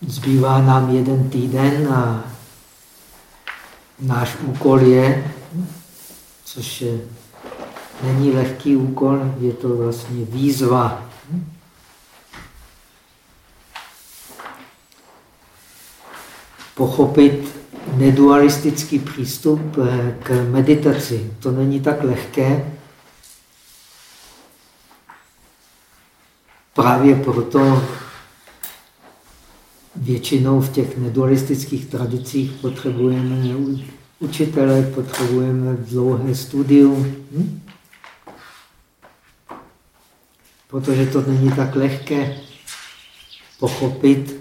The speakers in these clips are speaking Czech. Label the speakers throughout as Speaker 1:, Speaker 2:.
Speaker 1: Zbývá nám jeden týden a náš úkol je, což je, není lehký úkol, je to vlastně výzva. Pochopit nedualistický přístup eh, k meditaci. To není tak lehké. Právě proto většinou v těch nedualistických tradicích potřebujeme učitele, potřebujeme dlouhé studium. Hm? Protože to není tak lehké pochopit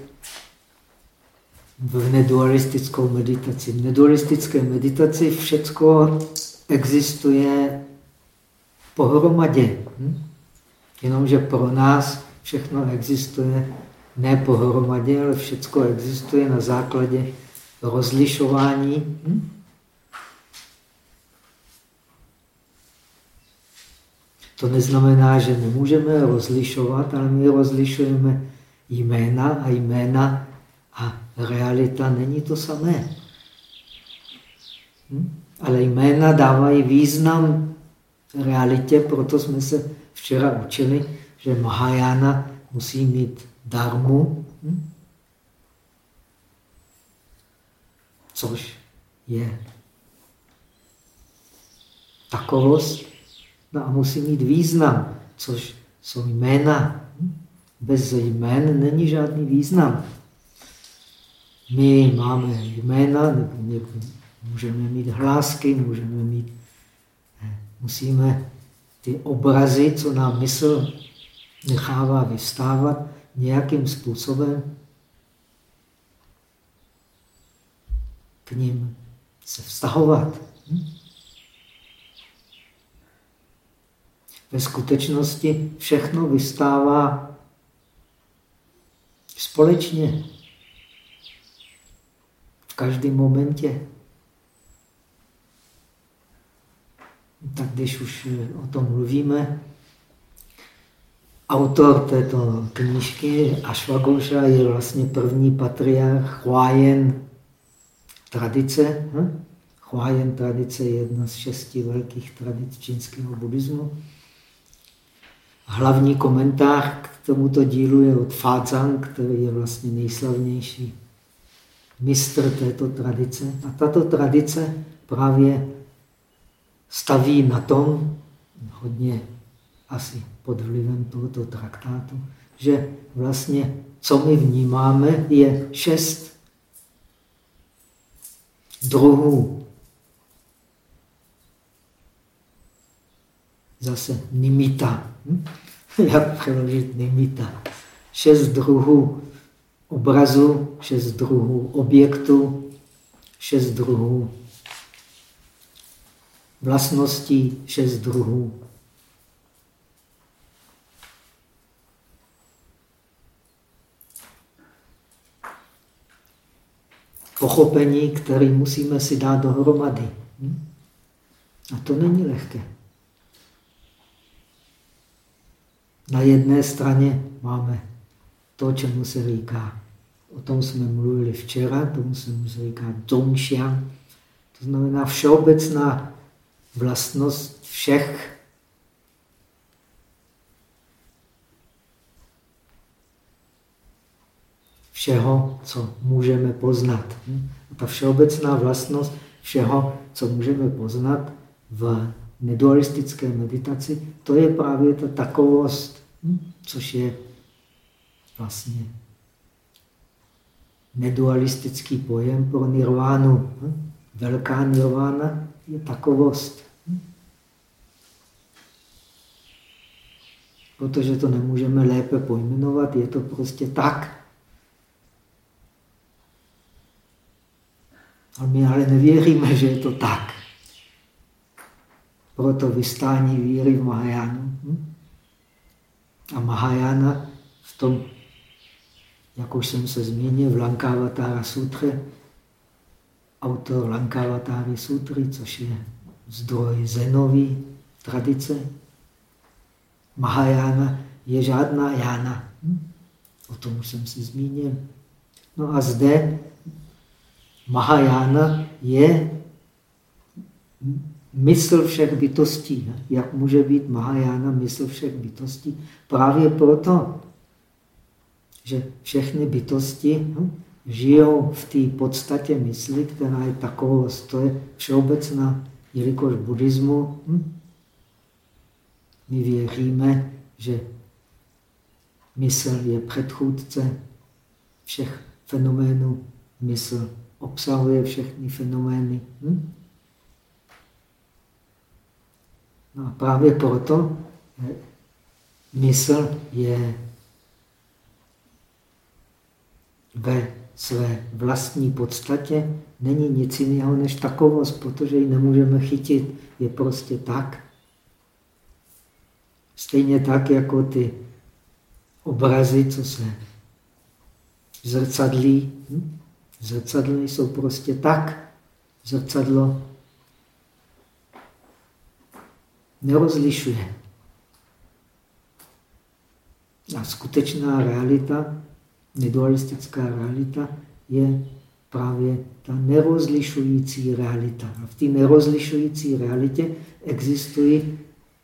Speaker 1: v nedualistickou meditaci. V nedualistické meditaci všecko existuje pohromadě. Hm? Jenomže pro nás všechno existuje ne pohromadě, ale všechno existuje na základě rozlišování. Hm? To neznamená, že nemůžeme rozlišovat, ale my rozlišujeme jména a jména a realita není to samé. Hm? Ale jména dávají význam realitě, proto jsme se včera učili, že Mahajana musí mít darmu, hm? což je takovost, no a musí mít význam, což jsou jména. Hm? Bez jmén není žádný význam. My máme jména, můžeme mít hlásky, můžeme mít, eh, musíme ty obrazy, co nám mysl nechává vystávat, nějakým způsobem k ním se vztahovat. Hm? Ve skutečnosti všechno vystává společně v každém momentě. Tak když už o tom mluvíme, autor této knížky Ashwagosha je vlastně první patriarch Huayen tradice. Hm? Huayen tradice je jedna z šesti velkých tradic čínského buddhismu. Hlavní komentář k tomuto dílu je od Fazang, který je vlastně nejslavnější mistr této tradice. A tato tradice právě staví na tom, hodně asi pod vlivem tohoto traktátu, že vlastně, co my vnímáme, je šest druhů. Zase nimita. Hm? Jak přeložit nimita? Šest druhů obrazu, šest druhů objektu, šest druhů vlastností, šest druhů pochopení, který musíme si dát dohromady. Hm? A to není lehké. Na jedné straně máme to, čemu se říká, o tom jsme mluvili včera, tomu se mu říká Zhongxiang, to znamená všeobecná vlastnost všech všeho, co můžeme poznat. Ta všeobecná vlastnost všeho, co můžeme poznat v nedualistické meditaci, to je právě ta takovost, což je vlastně nedualistický pojem pro nirvánu. Velká nirvána je takovost. Protože to nemůžeme lépe pojmenovat, je to prostě tak. A my ale nevěříme, že je to tak. Proto vystání víry v Mahajánu. A Mahajana v tom, jak už jsem se zmínil, v Lankavatara Sutře, autor Lankavatary Sutry, což je zdroj zenový tradice. Mahajana je žádná jána. O tom už jsem se zmínil. No a zde Mahajana je mysl všech bytostí. Jak může být Mahajana mysl všech bytostí? Právě proto, že všechny bytosti hm, žijou v té podstatě mysli, která je takovou, to je všeobecná, jelikož v buddhismu hm, my věříme, že mysl je předchůdce všech fenoménů. Mysl obsahuje všechny fenomény. Hm? No a právě proto eh, mysl je ve své vlastní podstatě není nic jiného než takovost, protože ji nemůžeme chytit. Je prostě tak. Stejně tak, jako ty obrazy, co se zrcadlí. Hm? Zrcadly jsou prostě tak. Zrcadlo nerozlišuje. A skutečná realita, nedualistická realita, je právě ta nerozlišující realita. A v té nerozlišující realitě existují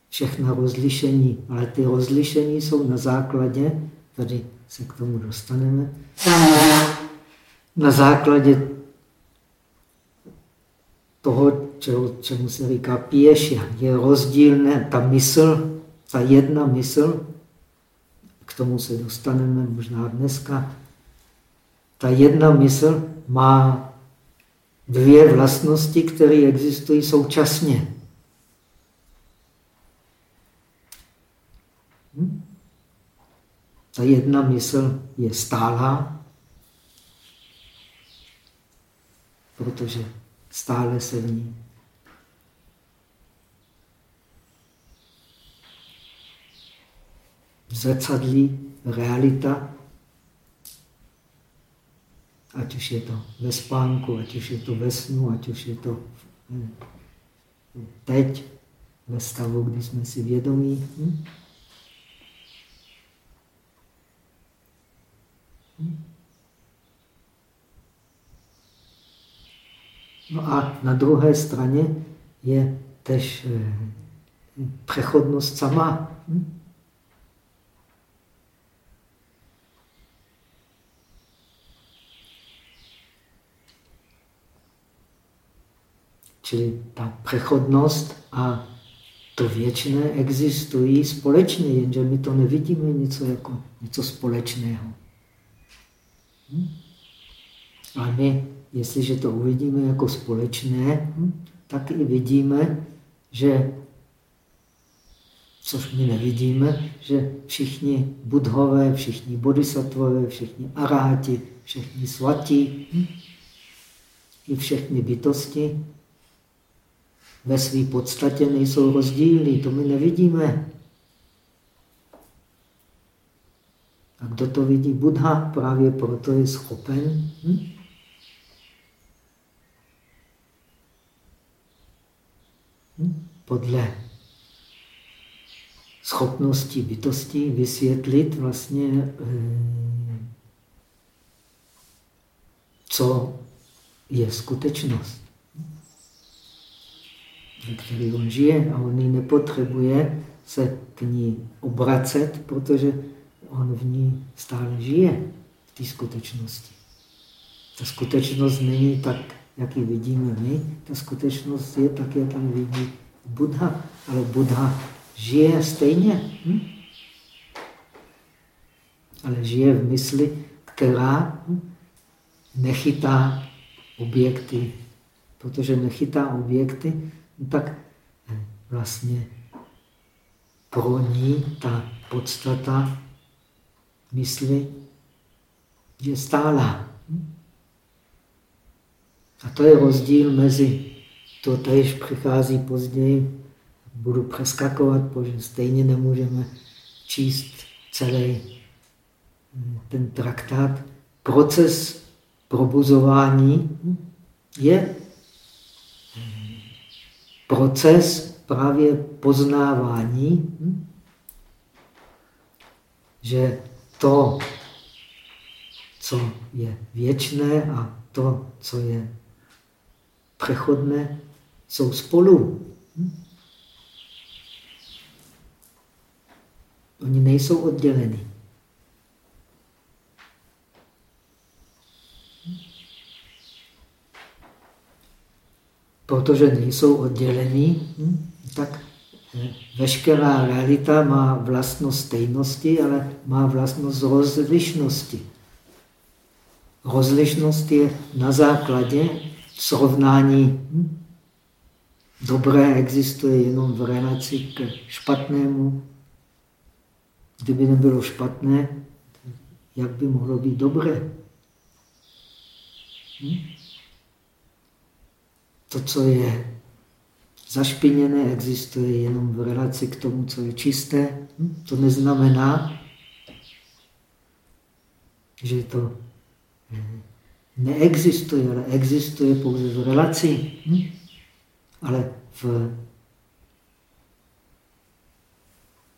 Speaker 1: všechna rozlišení, ale ty rozlišení jsou na základě, tady se k tomu dostaneme, na základě toho, čemu, čemu se říká pěšia. Je rozdílné ta mysl, ta jedna mysl, k tomu se dostaneme možná dneska, ta jedna mysl má dvě vlastnosti, které existují současně. Hm? Ta jedna mysl je stálá, protože stále se v ní zrcadlí realita, ať už je to ve spánku, ať už je to ve snu, ať už je to hm, teď, ve stavu, kdy jsme si vědomí. Hm? No a na druhé straně je tež eh, přechodnost sama. Hm? Čili ta přechodnost a to věčné existují společně, jenže my to nevidíme něco jako něco společného. Hm? A my, jestliže to uvidíme jako společné, hm, tak i vidíme, že, což my nevidíme, že všichni budhové, všichni bodhisattvové, všichni aráti, všichni svatí, hm, i všechny bytosti ve své podstatě nejsou rozdílní, to my nevidíme. A kdo to vidí? Buddha právě proto je schopen hm? Podle schopnosti bytosti vysvětlit vlastně, eh, co je skutečnost, ve které on žije a on ji nepotřebuje se k ní obracet, protože on v ní stále žije, v té skutečnosti. Ta skutečnost není tak, jak ji vidíme my, ta skutečnost je tak, jak ji vidí Buddha, ale Buddha žije stejně. Hm? Ale žije v mysli, která hm, nechytá objekty. Protože nechytá objekty, no tak eh, vlastně pro ní ta podstata mysli je stála. A to je rozdíl mezi, to tež přichází později, budu přeskakovat, protože stejně nemůžeme číst celý hm, ten traktát. Proces probuzování je hm, proces právě poznávání, hm, že to, co je věčné a to, co je přechodné, jsou spolu. Oni nejsou odděleni. Protože nejsou oddělení, tak veškerá realita má vlastnost stejnosti, ale má vlastnost rozlišnosti. Rozlišnost je na základě srovnání. Dobré existuje jenom v relaci k špatnému. Kdyby nebylo špatné, jak by mohlo být dobré? To, co je zašpiněné, existuje jenom v relaci k tomu, co je čisté. To neznamená, že to eh, neexistuje, ale existuje pouze v relaci. Ale v,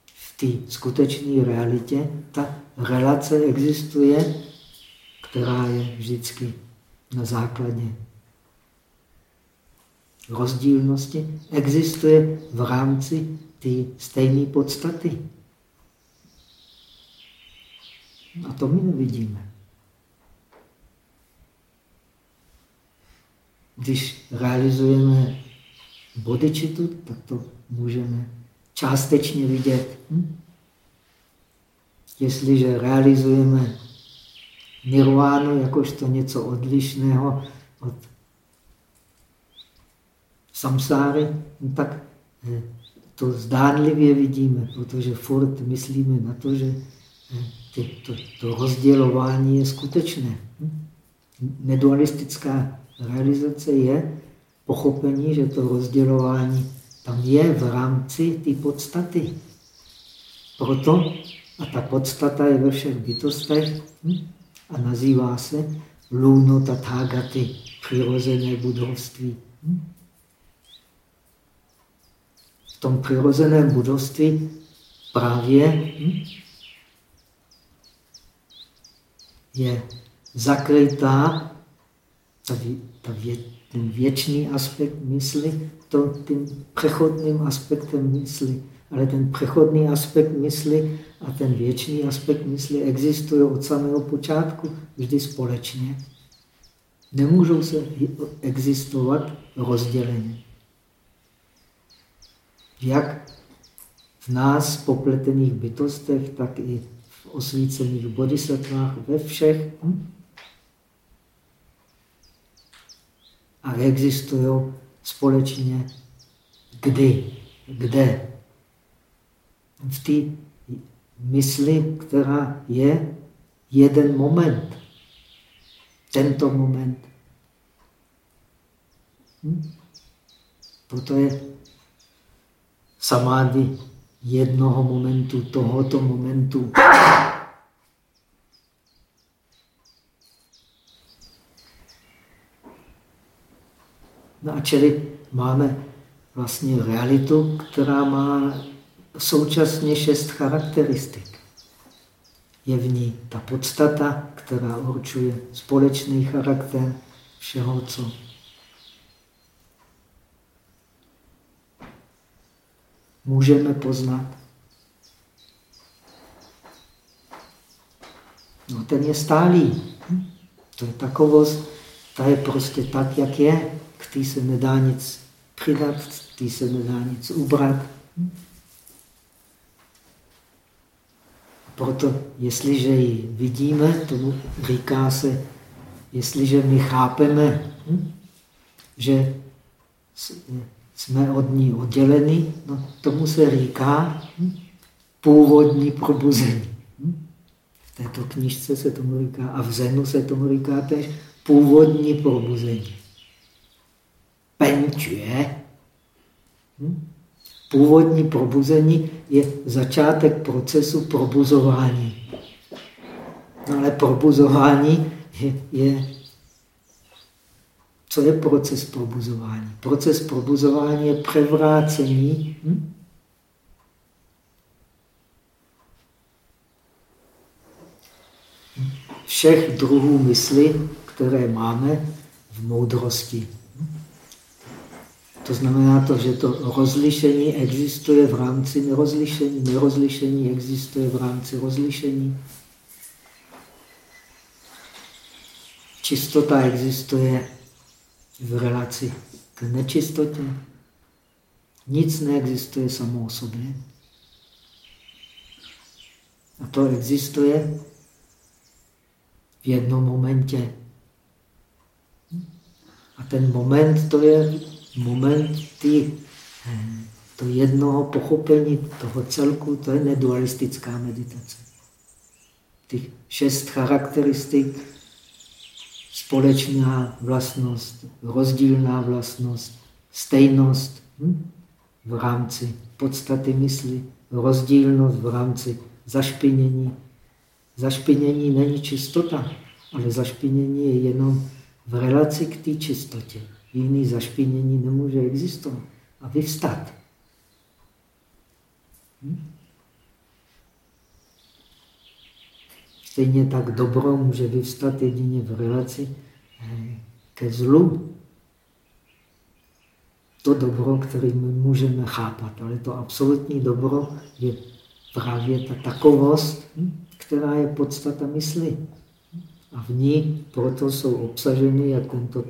Speaker 1: v té skutečné realitě ta relace existuje, která je vždycky na základě rozdílnosti, existuje v rámci té stejné podstaty. A to my nevidíme. Když realizujeme bodičitu, tak to můžeme částečně vidět. Hm? Jestliže realizujeme nirvánu jakožto něco odlišného od samsáry, no tak eh, to zdánlivě vidíme, protože furt myslíme na to, že eh, to, to rozdělování je skutečné. Hm? Nedualistická realizace je pochopení, že to rozdělování tam je v rámci té podstaty. Proto, a ta podstata je ve všech bytostech hm? a nazývá se luno tathagaty, přirozené budovství. Hm? V tom přirozeném budovství právě hm? je zakrytá ta, ta vě, ten věčný aspekt mysli, to tím přechodným aspektem mysli. Ale ten přechodný aspekt mysli a ten věčný aspekt mysli existují od samého počátku vždy společně. Nemůžou se existovat rozděleně. Jak v nás popletených bytostech, tak i v osvícených bodhisattvách, ve všech. Hm? A existují společně kdy, kde. V té mysli, která je jeden moment. Tento moment. Hm? Proto je samády jednoho momentu, tohoto momentu. No a čili máme vlastně realitu, která má současně šest charakteristik. Je v ní ta podstata, která určuje společný charakter všeho, co můžeme poznat. No, ten je stálý. To je takovost, ta je prostě tak, jak je k té se nedá nic přidat, k té se nedá nic ubrat. Proto, jestliže ji vidíme, tomu říká se, jestliže my chápeme, že jsme od ní odděleni, no, tomu se říká původní probuzení. V této knižce se tomu říká, a v Zenu se tomu říká tež původní probuzení penčuje. Hm? Původní probuzení je začátek procesu probuzování. No ale probuzování je, je co je proces probuzování? Proces probuzování je převrácení hm? všech druhů mysli, které máme v moudrosti. To znamená to, že to rozlišení existuje v rámci nerozlišení, nerozlišení existuje v rámci rozlišení. Čistota existuje v relaci k nečistotě. Nic neexistuje samo o sobě. A to existuje v jednom momentě. A ten moment to je moment ty, to jednoho pochopení toho celku, to je nedualistická meditace. Těch šest charakteristik, společná vlastnost, rozdílná vlastnost, stejnost hm? v rámci podstaty mysli, rozdílnost v rámci zašpinění. Zašpinění není čistota, ale zašpinění je jenom v relaci k té čistotě. Jiný zašpinění nemůže existovat a vyvstat. Hm? Stejně tak dobro může vyvstat jedině v relaci eh, ke zlu. To dobro, které my můžeme chápat, ale to absolutní dobro je právě ta takovost, hm, která je podstata mysli. A v ní proto jsou obsaženy, jak on to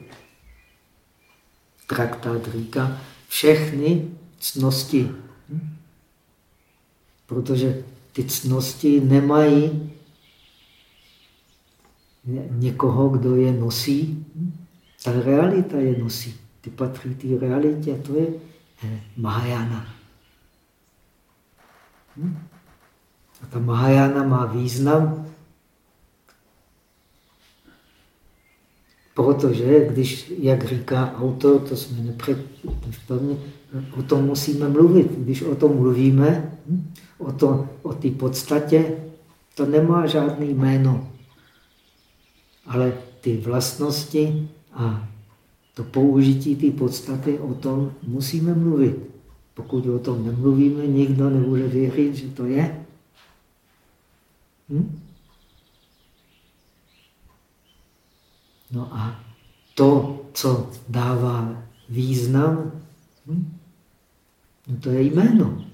Speaker 1: traktát říká, všechny cnosti. Protože ty cnosti nemají někoho, kdo je nosí. Ta realita je nosí. Ty patří té realitě, to je eh, Mahajana. Hm? A ta Mahajana má význam Protože, když, jak říká autor, to jsme nepředpevně, o tom musíme mluvit. Když o tom mluvíme, o, to, o té podstatě, to nemá žádný jméno. Ale ty vlastnosti a to použití té podstaty, o tom musíme mluvit. Pokud o tom nemluvíme, nikdo nebude věřit, že to je. Hm? No a to, co dává význam, hm? no to je jméno.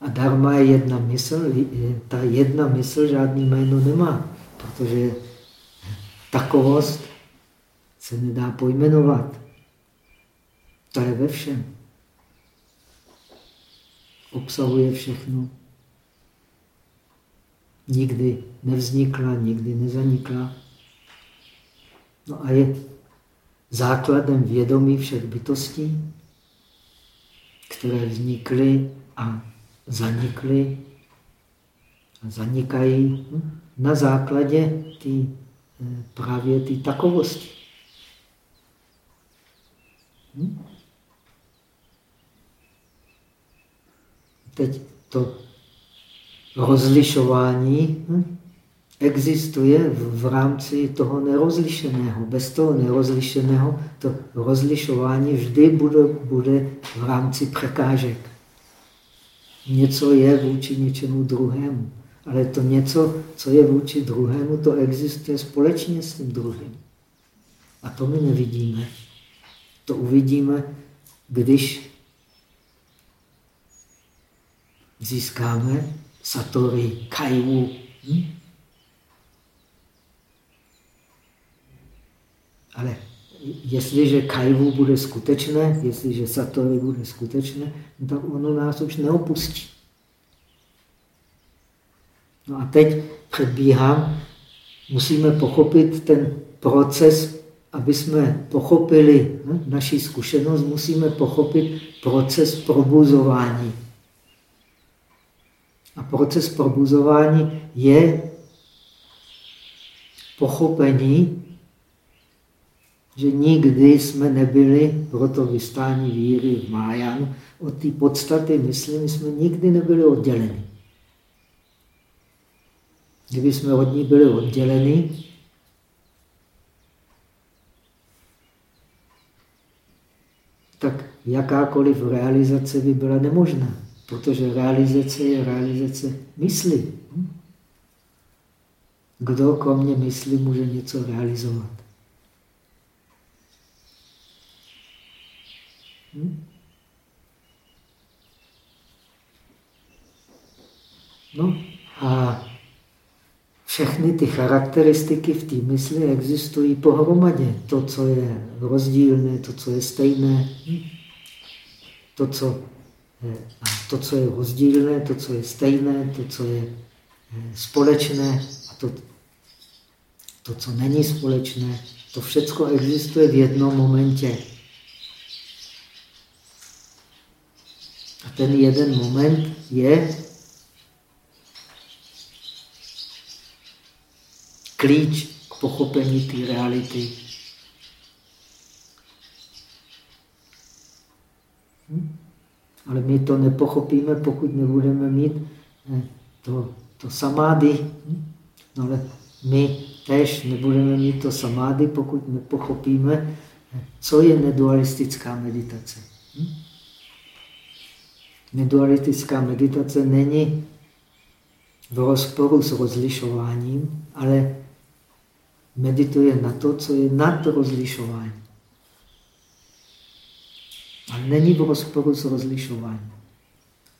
Speaker 1: A dharma je jedna mysl, ta jedna mysl žádný jméno nemá, protože takovost se nedá pojmenovat. To je ve všem. Obsahuje všechno nikdy nevznikla, nikdy nezanikla. No a je základem vědomí všech bytostí, které vznikly a zanikly a zanikají na základě tý, eh, právě té takovosti. Hm? Teď to rozlišování hm, existuje v, v rámci toho nerozlišeného. Bez toho nerozlišeného to rozlišování vždy bude, bude v rámci překážek. Něco je vůči něčemu druhému. Ale to něco, co je vůči druhému, to existuje společně s tím druhým. A to my nevidíme. To uvidíme, když získáme Satori Kaiwu. Hm? Ale jestliže Kaiwu bude skutečné, jestliže Satori bude skutečné, no tak ono nás už neopustí. No a teď předbíhám, musíme pochopit ten proces, aby jsme pochopili hm, naši zkušenost, musíme pochopit proces probuzování. A proces probuzování je pochopení, že nikdy jsme nebyli, proto vystání víry v Májanu, od té podstaty mysli my jsme nikdy nebyli odděleni. Kdyby jsme od ní byli odděleni, tak jakákoliv realizace by byla nemožná. Protože realizace je realizace mysli. Kdo kromě mysli může něco realizovat? Hm? No a všechny ty charakteristiky v té mysli existují pohromadě. To, co je rozdílné, to, co je stejné, to, co, a to, co je rozdílné, to, co je stejné, to, co je eh, společné a to, to co není společné, to všechno existuje v jednom momentě. A ten jeden moment je klíč k pochopení té reality. Ale my to nepochopíme, pokud nebudeme mít eh, to, to samády. No ale my tež nebudeme mít to samády, pokud nepochopíme, eh, co je nedualistická meditace. Hm? Nedualistická meditace není v rozporu s rozlišováním, ale medituje na to, co je nad rozlišování. A není v rozporu s rozlišováním.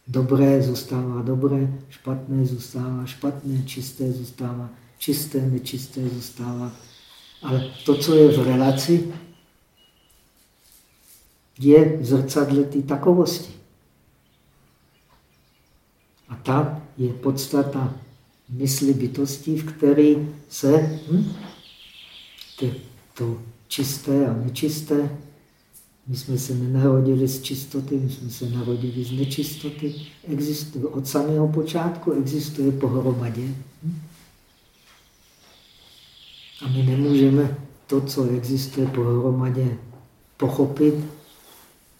Speaker 1: Dobré zůstává dobré, špatné zůstává špatné, čisté zůstává čisté, nečisté zůstává. Ale to, co je v relaci, je zrcadle té takovosti. A ta je podstata mysli bytosti, v které se hm, to čisté a nečisté. My jsme se nenarodili z čistoty, my jsme se narodili z nečistoty. Existuje, od samého počátku existuje pohromadě. A my nemůžeme to, co existuje pohromadě, pochopit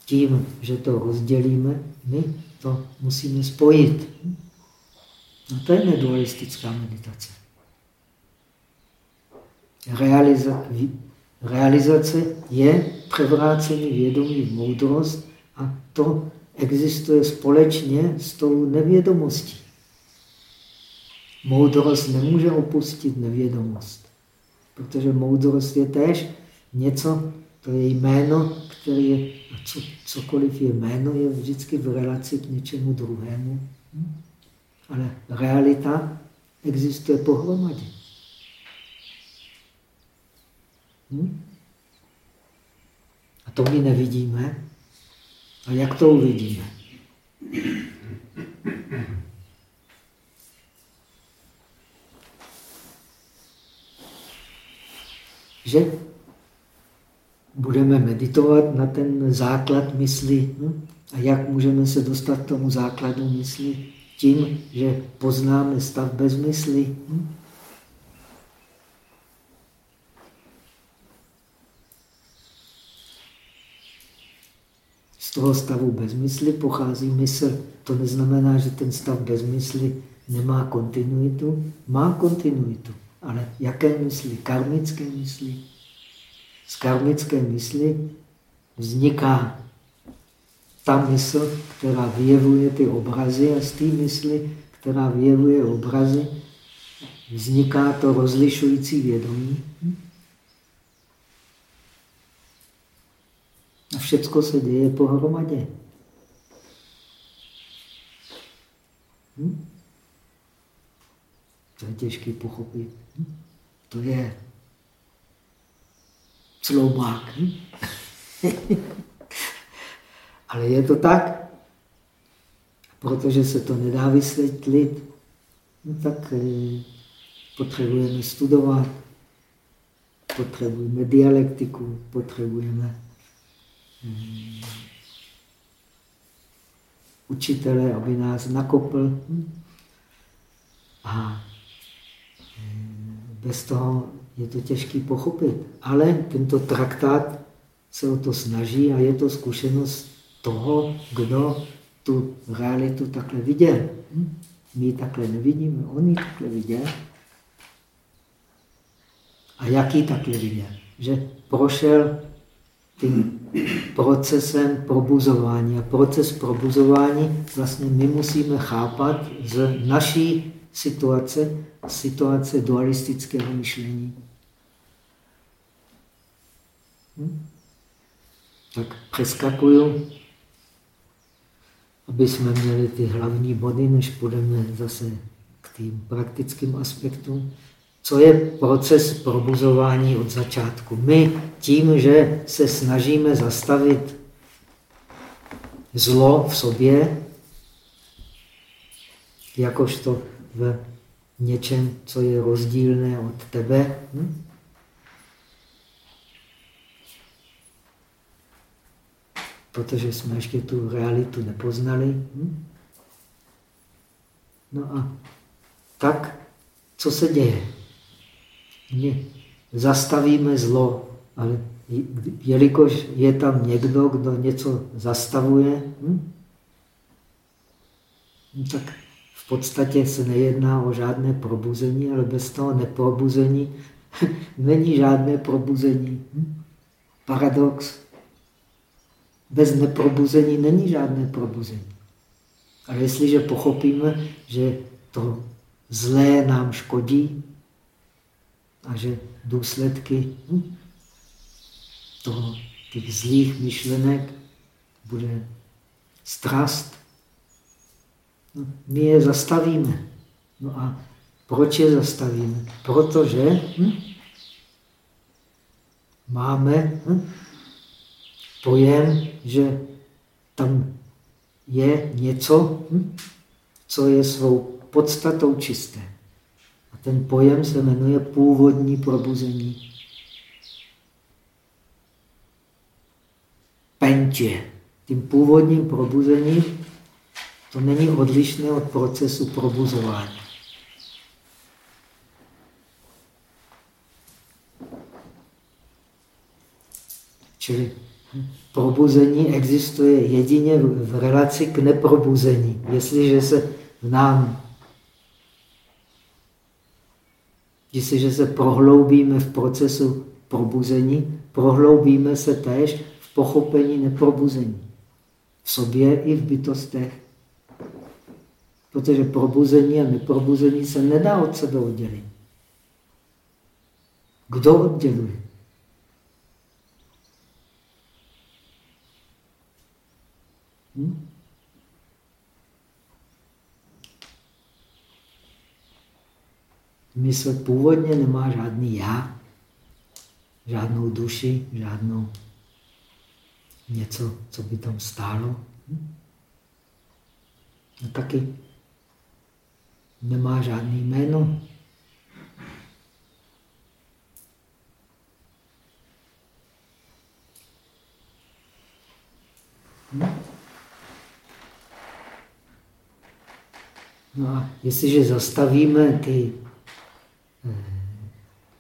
Speaker 1: tím, že to rozdělíme. My to musíme spojit. No to je nedualistická meditace. Realiza realizace je převrácení vědomí v moudrost a to existuje společně s tou nevědomostí. Moudrost nemůže opustit nevědomost, protože moudrost je též něco, to je jméno, které je, a co, cokoliv je jméno, je vždycky v relaci k něčemu druhému. Ale realita existuje pohromadě. Hm? To my nevidíme. A jak to uvidíme? Že budeme meditovat na ten základ mysli. Hm? A jak můžeme se dostat k tomu základu mysli? Tím, že poznáme stav bez mysli. Hm? Toho stavu bezmysly pochází mysl. To neznamená, že ten stav bezmysly nemá kontinuitu. Má kontinuitu. Ale jaké mysli? Karmické mysli. Z karmické mysli vzniká ta mysl, která vyjevuje ty obrazy a z té mysli, která vyjevuje obrazy, vzniká to rozlišující vědomí. Všecko se děje pohromadě. Hm? To je těžké pochopit. Hm? To je sloumák. Hm? Ale je to tak. Protože se to nedá vysvětlit, no tak eh, potřebujeme studovat, potřebujeme dialektiku, potřebujeme. Učitele, aby nás nakopl. A hmm, bez toho je to těžké pochopit. Ale tento traktát se o to snaží a je to zkušenost toho, kdo tu realitu takhle viděl. My ji takhle nevidíme, on ji takhle viděl. A jaký takhle viděl? Že prošel tím procesem probuzování. A proces probuzování vlastně my musíme chápat z naší situace, situace dualistického myšlení. Hm? Tak přeskakuju, aby jsme měli ty hlavní body, než půjdeme zase k tým praktickým aspektům. Co je proces probuzování od začátku? My tím, že se snažíme zastavit zlo v sobě, jakožto v něčem, co je rozdílné od tebe, hm? protože jsme ještě tu realitu nepoznali. Hm? No a tak, co se děje? Zastavíme zlo, ale jelikož je tam někdo, kdo něco zastavuje, hm? No tak v podstatě se nejedná o žádné probuzení, ale bez toho neprobuzení není žádné probuzení. Hm? Paradox. Bez neprobuzení není žádné probuzení. Ale jestliže pochopíme, že to zlé nám škodí že důsledky hm, toho, těch zlých myšlenek bude strast, no, my je zastavíme. No a proč je zastavíme? Protože hm, máme hm, pojem, že tam je něco, hm, co je svou podstatou čisté. Ten pojem se jmenuje původní probuzení. Pentě. Tím původním probuzením to není odlišné od procesu probuzování. Čili probuzení existuje jedině v relaci k neprobuzení. Jestliže se v nám, jestliže se prohloubíme v procesu probuzení, prohloubíme se též v pochopení neprobuzení. V sobě i v bytostech. Protože probuzení a neprobuzení se nedá od sebe oddělit. Kdo odděluje? Hm? Mysl původně nemá žádný já, žádnou duši, žádnou něco, co by tam stálo. A taky nemá žádný jméno. Hm? No a jestliže zastavíme ty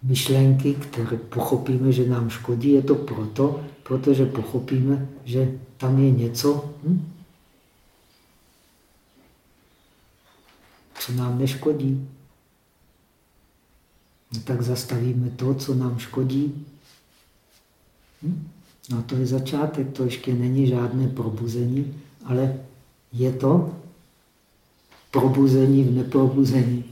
Speaker 1: myšlenky, které pochopíme, že nám škodí, je to proto, protože pochopíme, že tam je něco, hm? co nám neškodí. No tak zastavíme to, co nám škodí. Hm? No to je začátek, to ještě není žádné probuzení, ale je to probuzení v neprobuzení.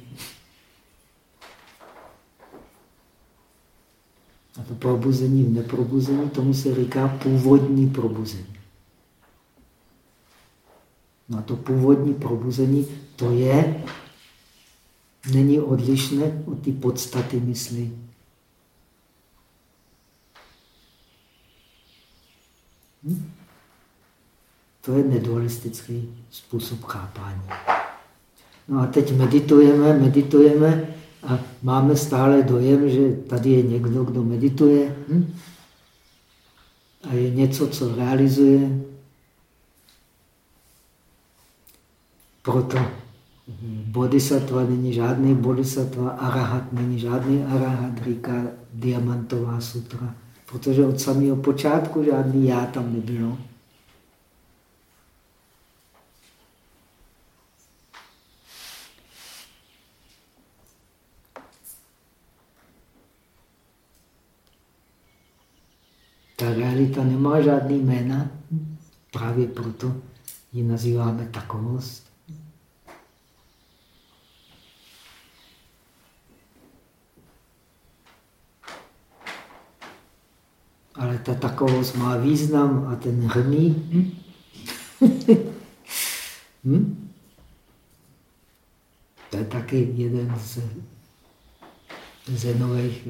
Speaker 1: A to probuzení neprobuzení, tomu se říká původní probuzení. No a to původní probuzení, to je, není odlišné od ty podstaty mysli. Hm? To je nedualistický způsob chápání. No a teď meditujeme, meditujeme a máme stále dojem, že tady je někdo, kdo medituje hm? a je něco, co realizuje. Proto bodhisattva není žádný bodhisattva, arahat není žádný arahat, říká diamantová sutra, protože od samého počátku žádný já tam nebylo. Ta realita nemá žádný jména, právě proto ji nazýváme takovost. Ale ta takovost má význam a ten hrný. Hm? hm? To je taky jeden z zenových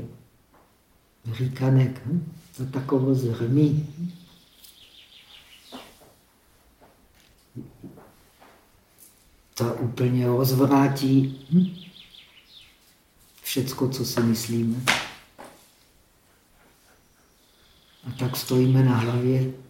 Speaker 1: říkanek. Hm? Ta takovost hrný. To úplně rozvrátí hm? všecko, co si myslíme. A tak stojíme na hlavě.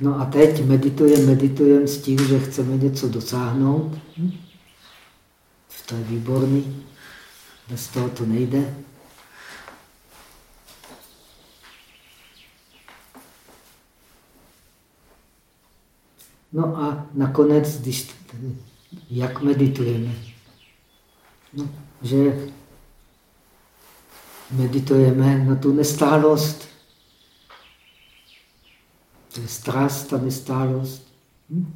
Speaker 1: No a teď meditujeme, meditujeme s tím, že chceme něco dosáhnout. To je výborný. Bez toho to nejde. No a nakonec, když jak meditujeme. No, že meditujeme na tu nestálost. To je strast, ta nestálost. Hm?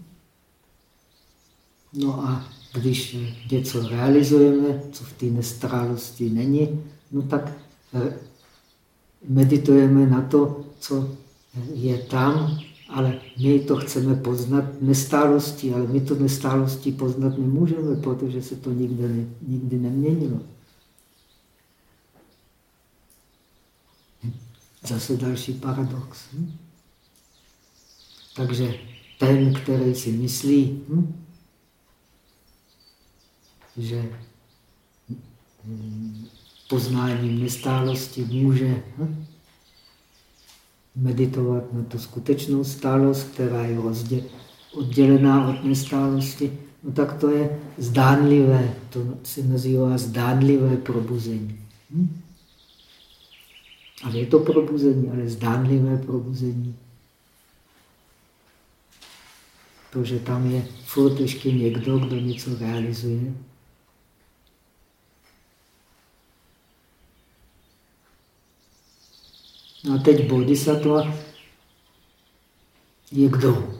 Speaker 1: No a když něco realizujeme, co v té nestálosti není, no tak meditujeme na to, co je tam, ale my to chceme poznat nestálostí, ale my to nestálostí poznat nemůžeme, protože se to nikdy, ne, nikdy neměnilo. Zase další paradox. Hm? Takže ten, který si myslí, hm? že hm, poznáním nestálosti může hm? meditovat na tu skutečnou stálost, která je oddělená od nestálosti, no tak to je zdánlivé, to se nazývá zdánlivé probuzení. Hm? Ale je to probuzení, ale zdánlivé probuzení. Protože tam je furt ještě někdo, kdo něco realizuje. No a teď bodhisattva je kdo?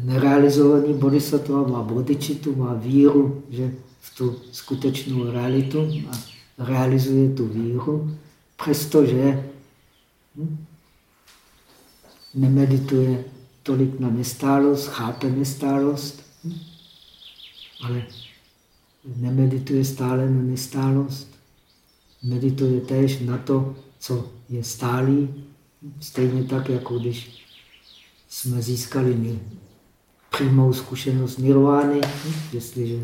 Speaker 1: Nerealizovaný bodhisattva má bodičitu, má víru, že v tu skutečnou realitu a realizuje tu víru, přestože hm, nemedituje tolik na nestálost, chápe nestálost, hm, ale nemedituje stále na nestálost, medituje též na to, co je stálý, stejně tak, jako když jsme získali přímou zkušenost nirvány, jestliže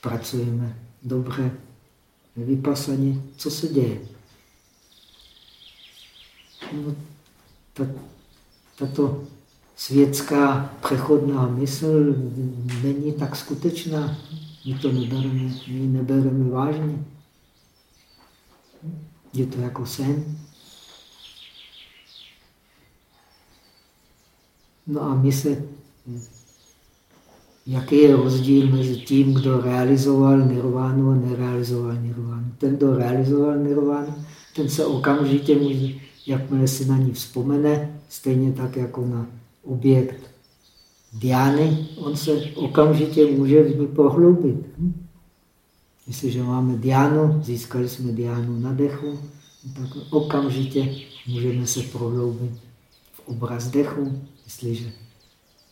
Speaker 1: pracujeme dobře vypasaně, co se děje? No, tato světská přechodná mysl není tak skutečná. My to nebereme, my nebereme vážně. Je to jako sen. No a my se, jaký je rozdíl mezi tím, kdo realizoval nirvánu a nerealizoval nirvánu. Ten, kdo realizoval nirvánu, ten se okamžitě může, jakmile si na ní vzpomene, stejně tak jako na objekt diány, on se okamžitě může v ní prohloubit. Hm? Jestliže máme diánu, získali jsme diánu na dechu, tak okamžitě můžeme se prohloubit v obraz dechu. Jestliže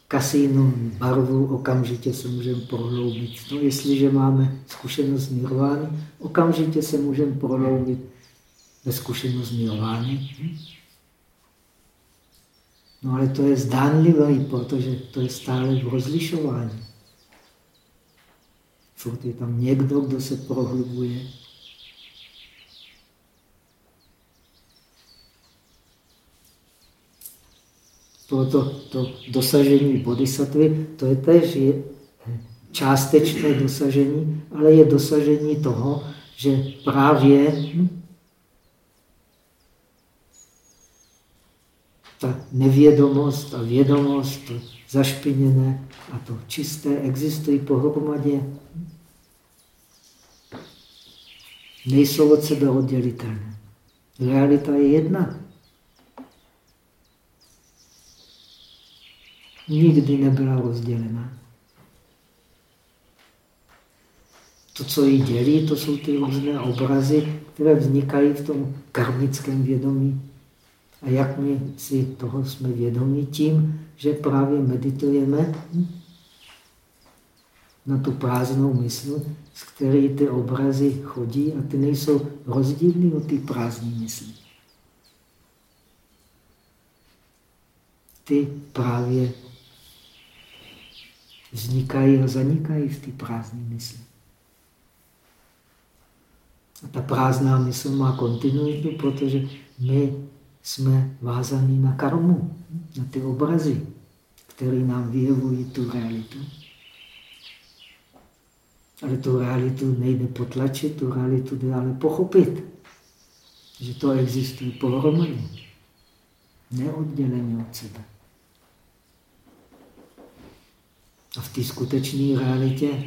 Speaker 1: kasínu, barvu, okamžitě se můžeme prohloubit. No, jestliže máme zkušenost nirvány, okamžitě se můžeme prohloubit ve zkušenost nirvány. No ale to je zdánlivé, protože to je stále v rozlišování. Furt je tam někdo, kdo se prohlubuje. Proto to dosažení bodhisattvy, to je tež je částečné dosažení, ale je dosažení toho, že právě ta nevědomost a vědomost, zašpiněné a to čisté existují pohromadě. Nejsou od sebe oddělitelné. Realita je jedna. Nikdy nebyla rozdělená. To, co ji dělí, to jsou ty různé obrazy, které vznikají v tom karmickém vědomí. A jak my si toho jsme vědomí? Tím, že právě meditujeme na tu prázdnou mysl, z které ty obrazy chodí a ty nejsou rozdílné od té prázdné mysli. Ty právě vznikají a zanikají v té prázdné mysli. A ta prázdná mysl má kontinuitu, protože my jsme vázaní na karmu, na ty obrazy, které nám vyjevují tu realitu. Ale tu realitu nejde potlačit, tu realitu jde ale pochopit, že to existuje pohromadě, neodděleně od sebe. A v té skutečné realitě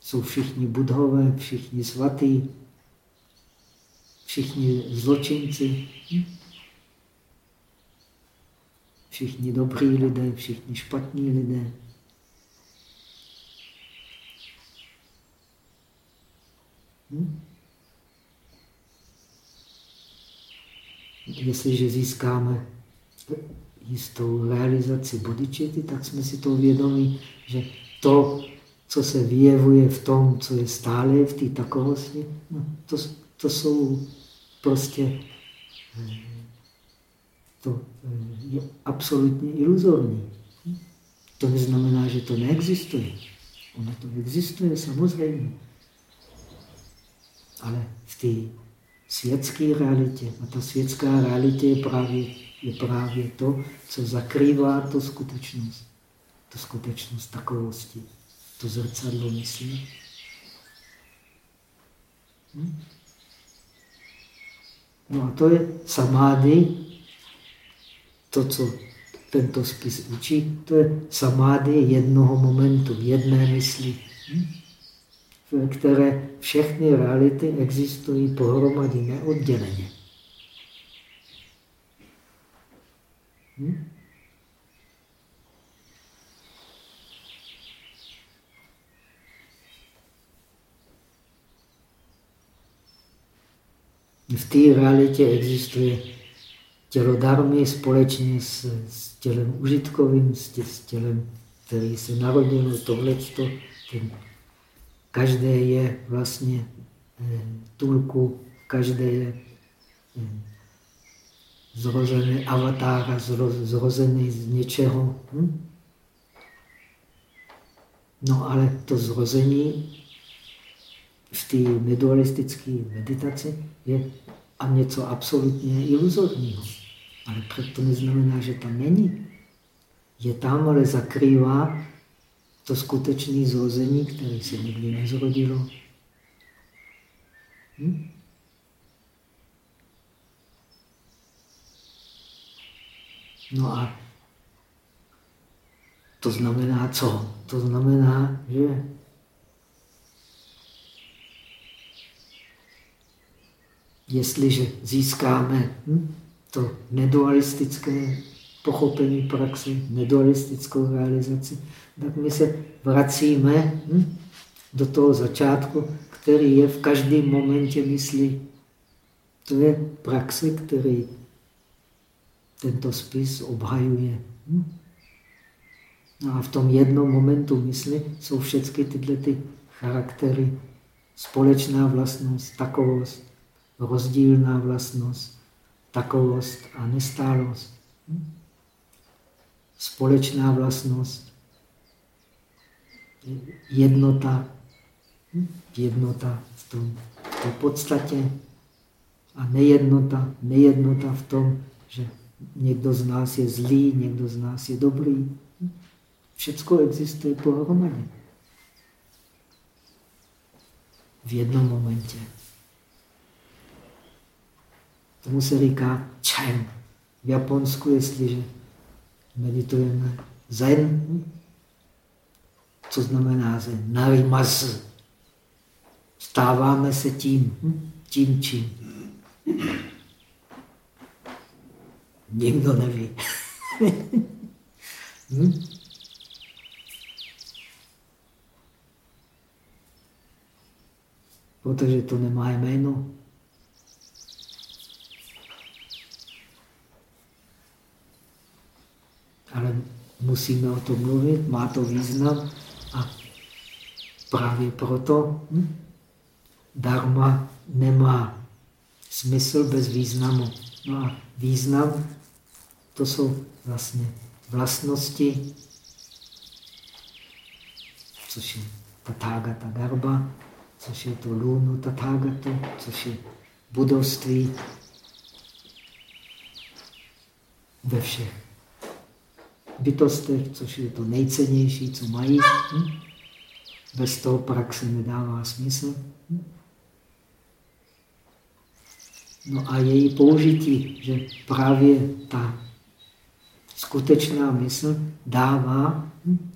Speaker 1: jsou všichni budhové, všichni svatí, všichni zločinci, všichni dobrý lidé, všichni špatní lidé. Hm? Jestliže získáme jistou realizaci bodičity, tak jsme si to vědomí, že to, co se vyjevuje v tom, co je stále v té takovosti, no, to, to jsou prostě eh, to eh, je absolutně iluzorní. To neznamená, že to neexistuje. Ono to existuje samozřejmě. Ale v té světské realitě, a ta světská realitě je právě, je právě to, co zakrývá tu skutečnost. Tu skutečnost takovosti. To zrcadlo myslí. Hm? No a to je samády, to, co tento spis učí, to je samády jednoho momentu, jedné mysli, hm? ve které všechny reality existují pohromadě, neodděleně. Hm? V té realitě existuje tělo darmy společně s, s tělem užitkovým, s, tě, s tělem, který se narodil, tohleto. Ten, každé je vlastně eh, tulku, každé je eh, zrozený avatára, zro, zrozený z něčeho. Hm? No ale to zrození v té nedualistické meditaci je a něco absolutně iluzorního. Ale to neznamená, že tam není. Je tam, ale zakrývá to skutečné zrození, které se nikdy nezrodilo. Hm? No a to znamená co? To znamená, že jestliže získáme hm, to nedualistické pochopení praxe, nedualistickou realizaci, tak my se vracíme hm, do toho začátku, který je v každém momentě mysli. To je praxe, který tento spis obhajuje. Hm? No a v tom jednom momentu mysli jsou všechny tyhle ty charaktery, společná vlastnost, takovost, rozdílná vlastnost, takovost a nestálost. Společná vlastnost, jednota, jednota v tom v podstatě a nejednota, nejednota v tom, že někdo z nás je zlý, někdo z nás je dobrý. Všecko existuje pohromadě. V jednom momentě. Tomu se říká čem. V Japonsku, jestliže meditujeme zen. Co znamená zen? Narimaz. Stáváme se tím, tím čím. Nikdo neví. hm? Protože to nemá jméno. Ale musíme o tom mluvit, má to význam a právě proto hm, dharma nemá smysl bez významu. No a význam, to jsou vlastně vlastnosti, což je Tathagata Garba, což je to Lunu Tathagata, což je budovství ve všech bytostech, což je to nejcennější, co mají. Hm? Bez toho praxe nedává smysl. Hm? No a její použití, že právě ta skutečná mysl dává hm,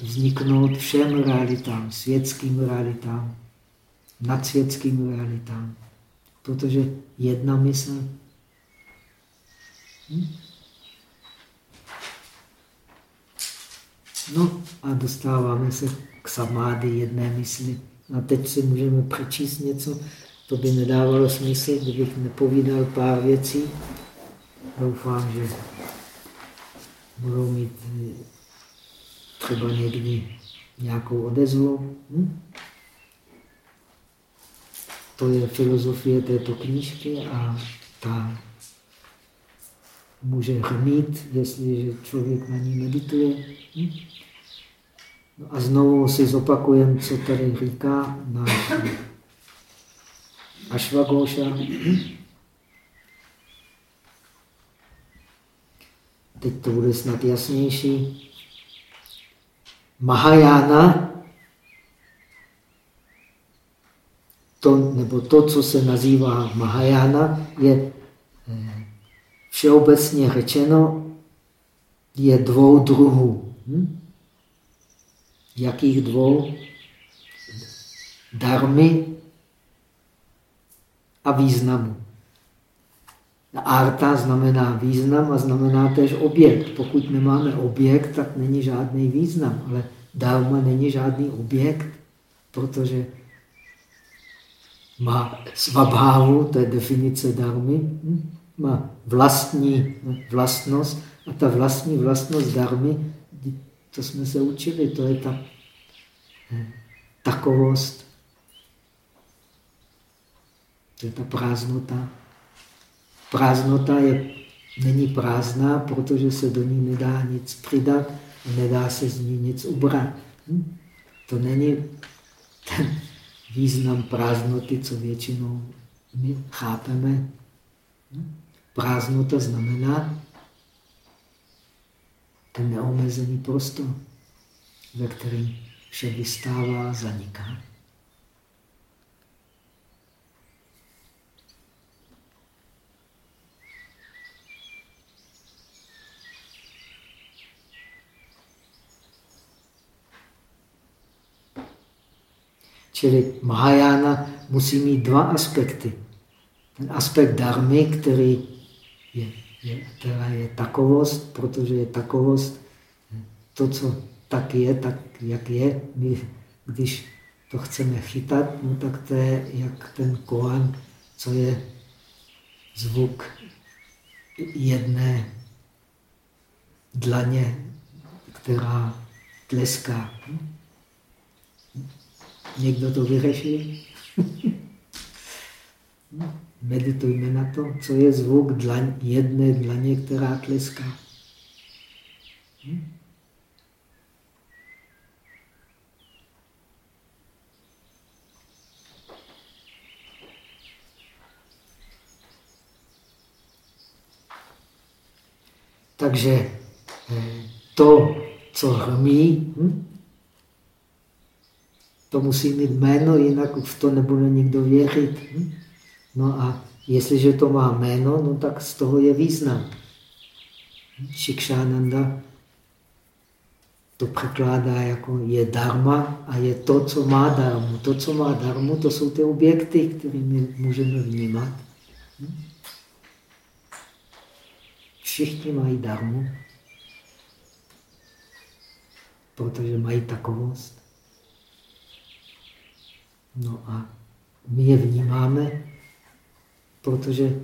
Speaker 1: vzniknout všem realitám, světským realitám, nadsvětským realitám. Protože jedna mysl No a dostáváme se k samády jedné mysli. A teď si můžeme přečíst něco, to by nedávalo smysl, kdybych nepovídal pár věcí. Doufám, že budou mít eh, třeba někdy nějakou odezvu. Hm? To je filozofie této knížky a ta může hrmít, jestliže člověk na ní medituje. Hm? No a znovu si zopakujeme, co tady říká náš Ashwagosha. Teď to bude snad jasnější. Mahajana, to, nebo to, co se nazývá Mahajana, je eh, všeobecně řečeno, je dvou druhů. Hm? Jakých dvou? Darmy a významu. Arta znamená význam a znamená též objekt. Pokud nemáme objekt, tak není žádný význam, ale dharma není žádný objekt, protože má svabhávu, to je definice dharmy, hm? má vlastní vlastnost a ta vlastní vlastnost dharmy, to jsme se učili, to je ta takovost, to je ta prázdnota. Prázdnota je, není prázdná, protože se do ní nedá nic přidat, nedá se z ní nic ubrat. Hm? To není ten význam prázdnoty, co většinou my chápeme. Hm? Prázdnota znamená ten neomezený prostor, ve kterém vše vystává, zaniká. Čili Mahajana musí mít dva aspekty. Ten aspekt darmy, který je, je, která je takovost, protože je takovost to, co tak je, tak jak je. My, když to chceme chytat, no tak to je jak ten koan, co je zvuk jedné dlaně, která tleská. Někdo to vyřeší? Meditujme na to, co je zvuk dlaň, jedné dlaně, která tleská. Hm? Takže eh, to, co hrmí, hm? to musí mít jméno, jinak v to nebude nikdo věřit. Hm? No a jestliže to má jméno, no tak z toho je význam. Šikšánanda to překládá jako je dharma a je to, co má darmu. To, co má darmu, to jsou ty objekty, kterými můžeme vnímat. Všichni mají darmu, protože mají takovost. No a my je vnímáme, protože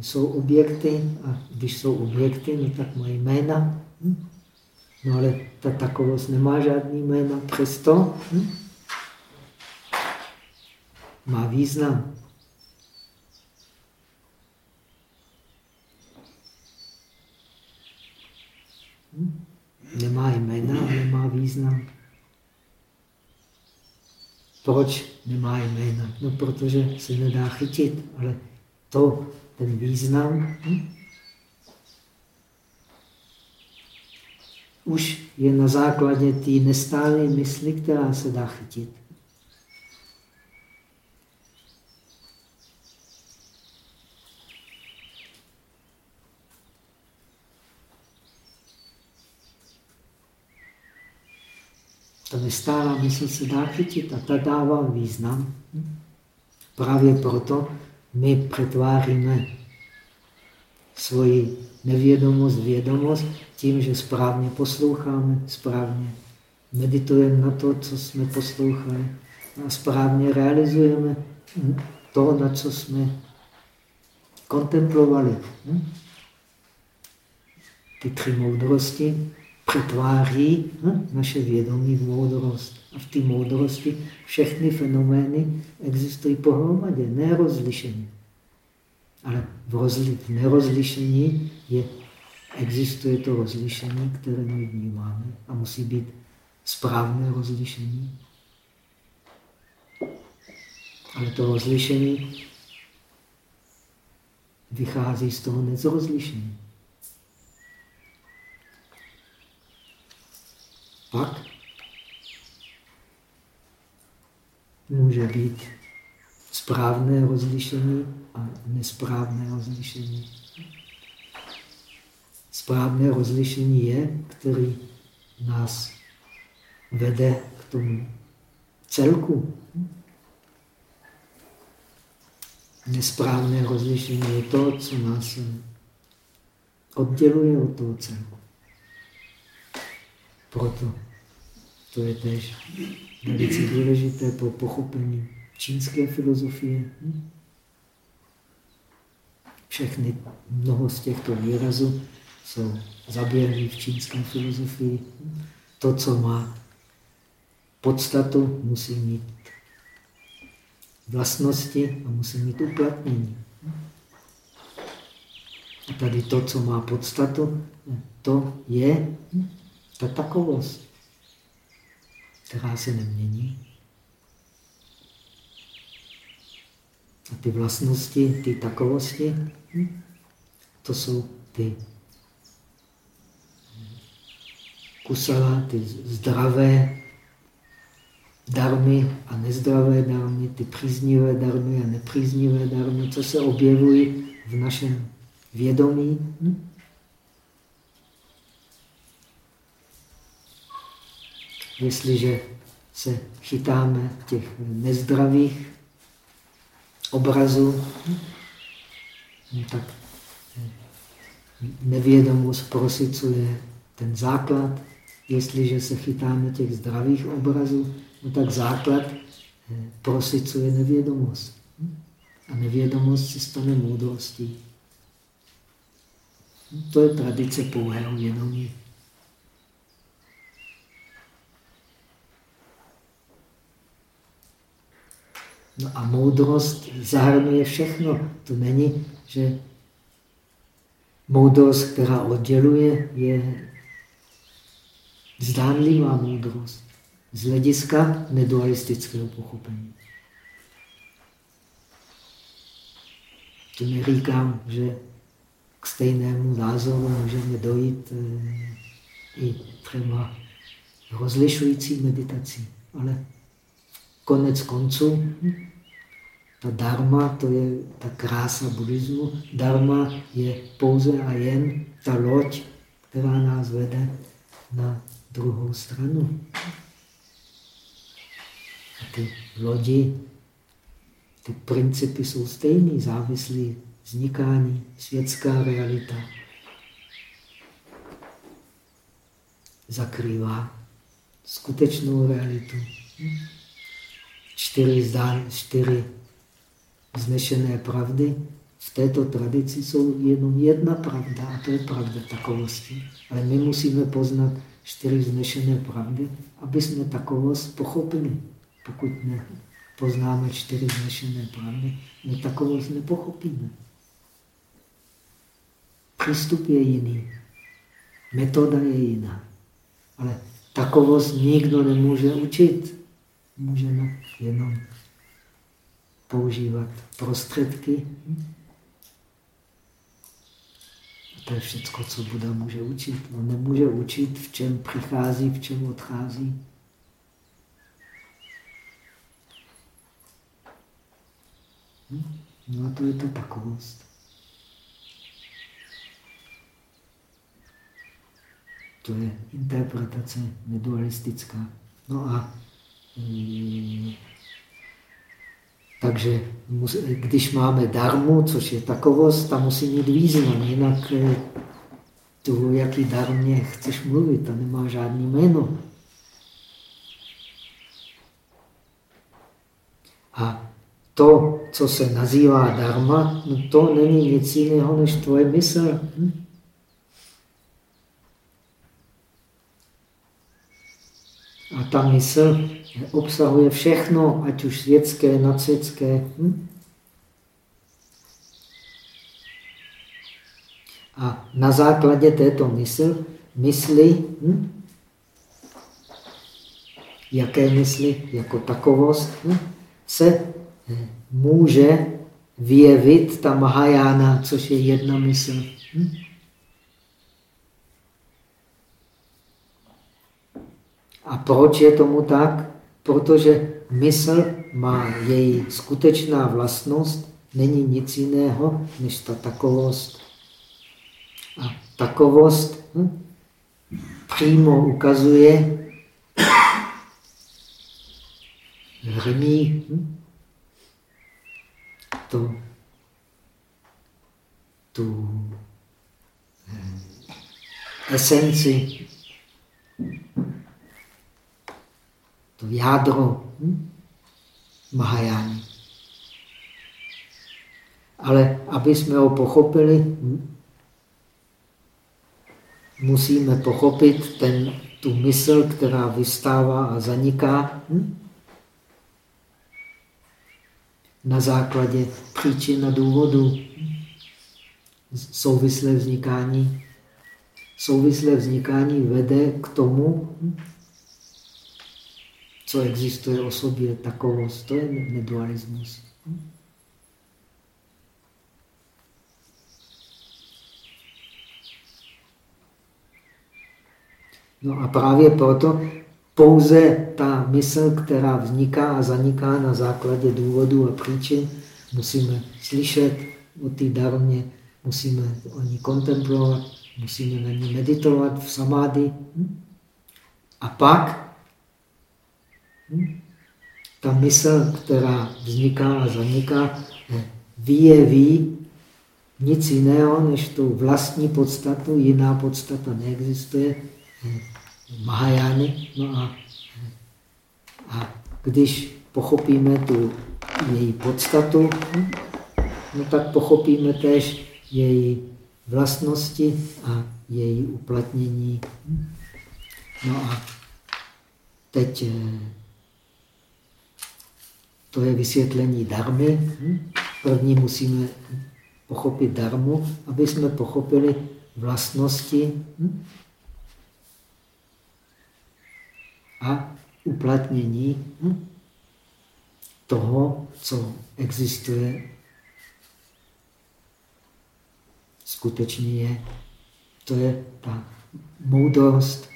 Speaker 1: jsou objekty a když jsou objekty, no tak mají jména. Hm? No ale ta takovost nemá žádný jména, přesto hm? má význam. Hm? Nemá jména, ale má význam. Proč nemá jména? No, protože se nedá chytit, ale to, ten význam, hm? už je na základě té nestálé mysli, která se dá chytit. Ta nestálá mysl se dá chytit a ta dává význam. Právě proto my přetváříme svoji nevědomost, vědomost tím, že správně posloucháme, správně meditujeme na to, co jsme poslouchali a správně realizujeme to, na co jsme kontemplovali. Ty tři moudrosti přetváří naše vědomí v moudrost. A v té moudrosti všechny fenomény existují pohromadě, nerozlišeně. Ale v, rozli v nerozlišení je, existuje to rozlišení, které my vnímáme a musí být správné rozlišení. Ale to rozlišení vychází z toho nezrozlišení. Pak může být správné rozlišení a nesprávné rozlišení. Správné rozlišení je, který nás vede k tomu celku. Nesprávné rozlišení je to, co nás odděluje od toho celku. Proto to je tež velice důležité pro pochopení čínské filozofie. Všechny, mnoho z těchto výrazů jsou zaběhlí v čínské filozofii. To, co má podstatu, musí mít vlastnosti a musí mít uplatnění. A tady to, co má podstatu, to je ta takovost, která se nemění. A ty vlastnosti, ty takovosti, to jsou ty kusala, ty zdravé darmy a nezdravé darmy, ty příznivé darmy a nepříznivé darmy, co se objevují v našem vědomí. Jestliže se chytáme těch nezdravých obrazů, no tak nevědomost prosicuje ten základ. Jestliže se chytáme těch zdravých obrazů, no tak základ eh, prosicuje nevědomost. A nevědomost se stane moudrostí. To je tradice pouhého vědomí. No a moudrost zahrnuje všechno. To není, že moudrost, která odděluje, je zdánlivá moudrost z hlediska nedualistického pochopení. To neříkám, že k stejnému názoru můžeme dojít eh, i třeba rozlišující meditací, ale konec konců ta dharma, to je ta krása buddhismu. Dharma je pouze a jen ta loď, která nás vede na druhou stranu. A ty lodi, ty principy jsou stejný, závislí vznikání, světská realita zakrývá skutečnou realitu. Čtyři, zdán, čtyři znešené pravdy v této tradici jsou jenom jedna pravda a to je pravda takovosti. Ale my musíme poznat čtyři znešené pravdy, aby jsme takovost pochopili. Pokud nepoznáme čtyři znešené pravdy, my takovost nepochopíme. Přístup je jiný, metoda je jiná. Ale takovost nikdo nemůže učit. Můžeme jenom používat prostředky. A to je všechno, co Buda může učit. On nemůže učit, v čem přichází, v čem odchází. Hm? No a to je to takovost. To je interpretace nedualistická. No a mm, takže když máme darmu, což je takovost, ta musí mít význam, jinak eh, tu, jaký darmě chceš mluvit, ta nemá žádný jméno. A to, co se nazývá dharma, no to není nic jiného než tvoje mysl. Hm? A ta mysl obsahuje všechno, ať už světské, nadsvětské. Hm? A na základě této mysl, mysli, hm? jaké mysli, jako takovost, hm? se eh, může vyjevit ta Mahajána, což je jedna mysl. Hm? A proč je tomu tak? Protože mysl má její skutečná vlastnost, není nic jiného než ta takovost. A takovost hm, přímo ukazuje hrmí hm, to, tu hm, esenci to jádro hm? Mahajány. Ale aby jsme ho pochopili, hm? musíme pochopit ten, tu mysl, která vystává a zaniká hm? na základě příčin a důvodu souvislé vznikání. Souvislé vznikání vede k tomu, co existuje o sobě, takovost, to je nedualismus. No a právě proto pouze ta mysl, která vzniká a zaniká na základě důvodu a příčin, musíme slyšet o té darmě, musíme o ní kontemplovat, musíme na ní meditovat v samády. A pak ta mysl, která vzniká a zaniká, vyjeví nic jiného než tu vlastní podstatu, jiná podstata neexistuje, Mahajány. No a, a když pochopíme tu její podstatu, no tak pochopíme též její vlastnosti a její uplatnění. No a teď eh, to je vysvětlení darmy. První musíme pochopit darmu, aby jsme pochopili vlastnosti a uplatnění toho, co existuje skutečně je. To je ta moudrost.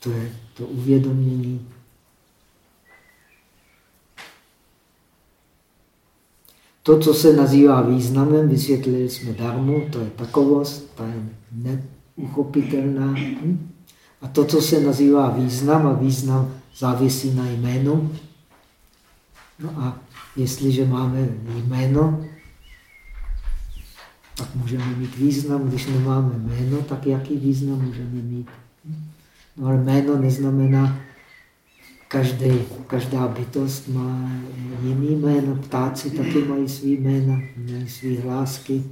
Speaker 1: To je to uvědomění. To, co se nazývá významem, vysvětlili jsme darmu, to je takovost, ta je neuchopitelná. Hm? A to, co se nazývá význam, a význam závisí na jménu. No a jestliže máme jméno, tak můžeme mít význam. Když nemáme jméno, tak jaký význam můžeme mít? Ale jméno neznamená, každý, každá bytost má jiný jméno. Ptáci taky mají svý jména, mají svý hlásky.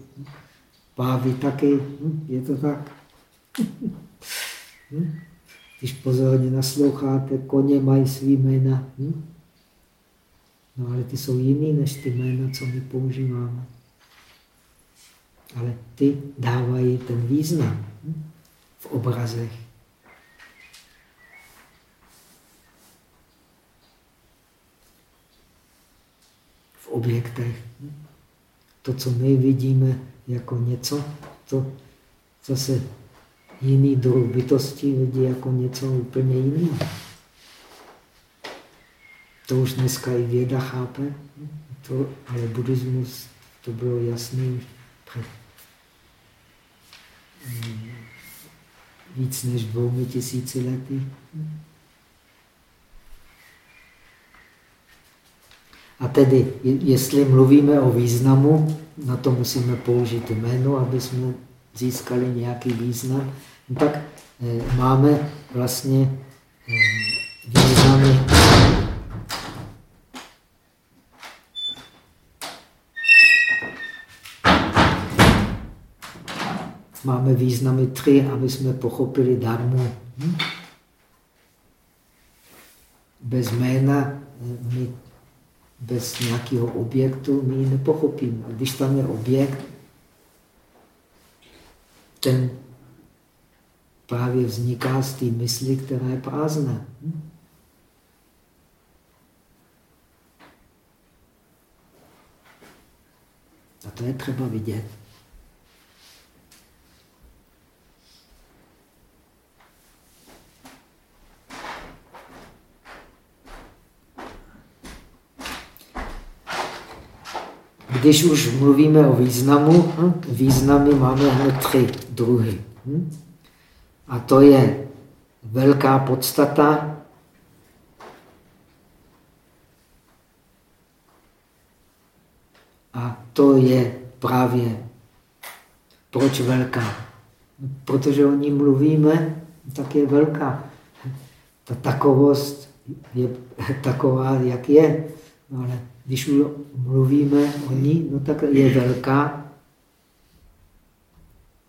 Speaker 1: Pávy taky. Hm, je to tak? Hm? Když pozorně nasloucháte, koně mají svý jména. Hm? No ale ty jsou jiný než ty jména, co my používáme. Ale ty dávají ten význam v obrazech. Objektech. To, co my vidíme jako něco, to zase jiný druh bytosti vidí jako něco úplně jiného. To už dneska i věda chápe, to, ale buddhismus to bylo jasný před mm, víc než dvoumi tisíci lety. A tedy, jestli mluvíme o významu, na to musíme použít jméno, aby jsme získali nějaký význam, no tak eh, máme vlastně eh, významy máme významy tři, aby jsme pochopili darmu. Hm? Bez jména, my bez nějakého objektu my ji nepochopíme. Když tam je objekt, ten právě vzniká z té mysli, která je prázdná. A to je třeba vidět. Když už mluvíme o významu, hm, významy máme hned tři druhy. Hm? A to je velká podstata, a to je právě proč velká. Protože o ní mluvíme, tak je velká. Ta takovost je taková, jak je. No ale když mluvíme o ní, no tak je velká,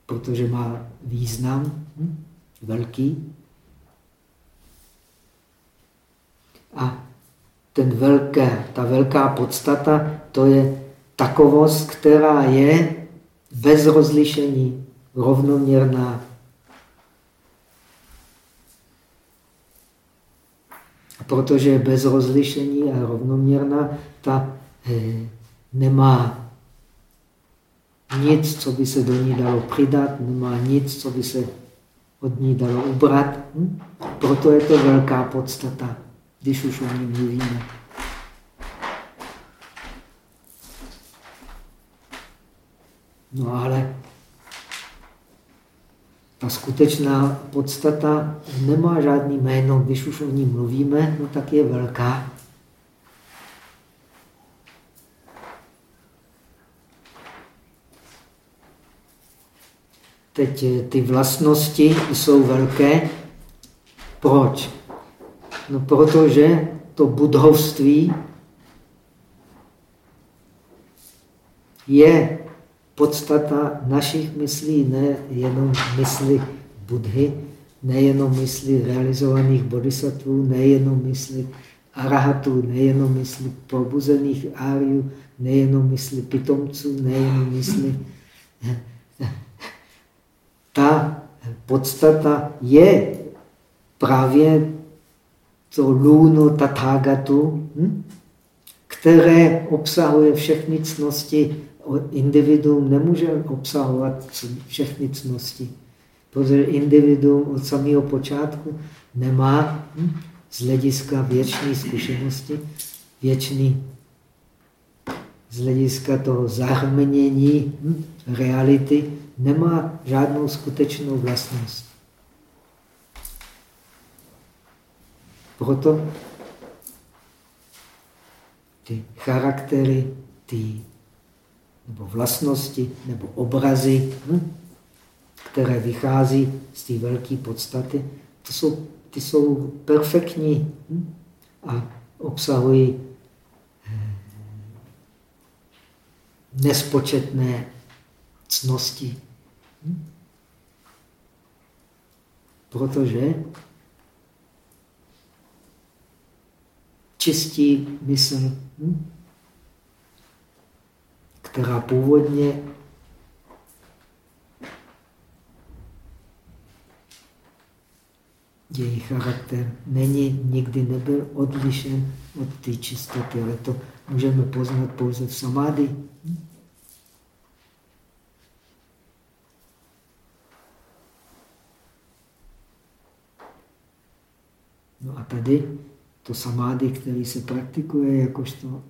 Speaker 1: protože má význam hm, velký. A ten velké, ta velká podstata, to je takovost, která je bez rozlišení, rovnoměrná. A protože je bez rozlišení a rovnoměrná, ta eh, nemá nic, co by se do ní dalo přidat, nemá nic, co by se od ní dalo ubrat. Hm? Proto je to velká podstata, když už o ní mluvíme. No ale ta skutečná podstata nemá žádný jméno. Když už o ní mluvíme, no tak je velká. Teď eh, ty vlastnosti jsou velké. Proč? No protože to budhovství je podstata našich myslí, ne jenom mysli Budhy, nejenom mysli realizovaných bodhisattvů, nejenom mysli arahatů, nejenom mysli probuzených áriů, nejenom mysli pitomců, nejenom mysli ta podstata je právě to lůno tathagatu, hm? které obsahuje všechny cnosti. Individuum nemůže obsahovat všechny cnosti, protože individuum od samého počátku nemá hm? z hlediska věčné zkušenosti, věčný z hlediska toho zahrmenění hm, reality nemá žádnou skutečnou vlastnost. Proto ty charaktery, ty nebo vlastnosti, nebo obrazy, hm, které vychází z té velké podstaty, to jsou, ty jsou perfektní hm, a obsahují eh, nespočetné cnosti. Hm? Protože čistí mysl, hm? která původně její charakter není, nikdy nebyl odlišen od té čistoty, ale to můžeme poznat pouze v samády. No a tady to samády, který se praktikuje jakožto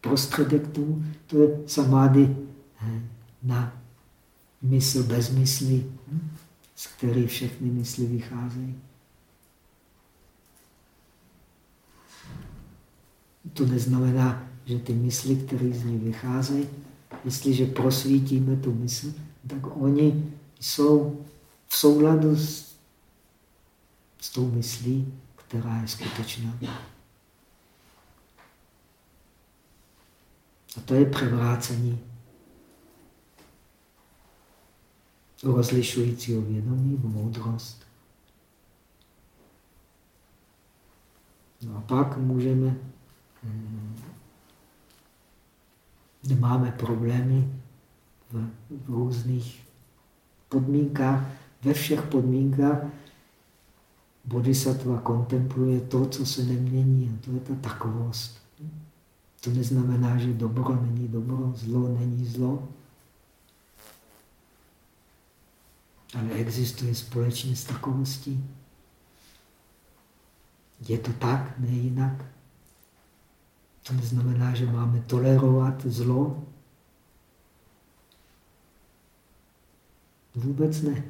Speaker 1: prostředek tomu, to je samády eh, na mysl bez mysli, hm, z které všechny mysli vycházejí. To neznamená, že ty mysli, které z ní vycházejí, jestliže prosvítíme tu mysl, tak oni jsou v souladu s, s tou myslí, která je skutečná. A to je převrácení rozlišujícího vědomí v moudrost. No a pak můžeme, nemáme hm, problémy v různých podmínkách, ve všech podmínkách bodhisattva kontempluje to, co se nemění, a to je ta takovost. To neznamená, že dobro není dobro, zlo není zlo. Ale existuje společně s takovostí. Je to tak, ne jinak. To neznamená, že máme tolerovat zlo. Vůbec ne.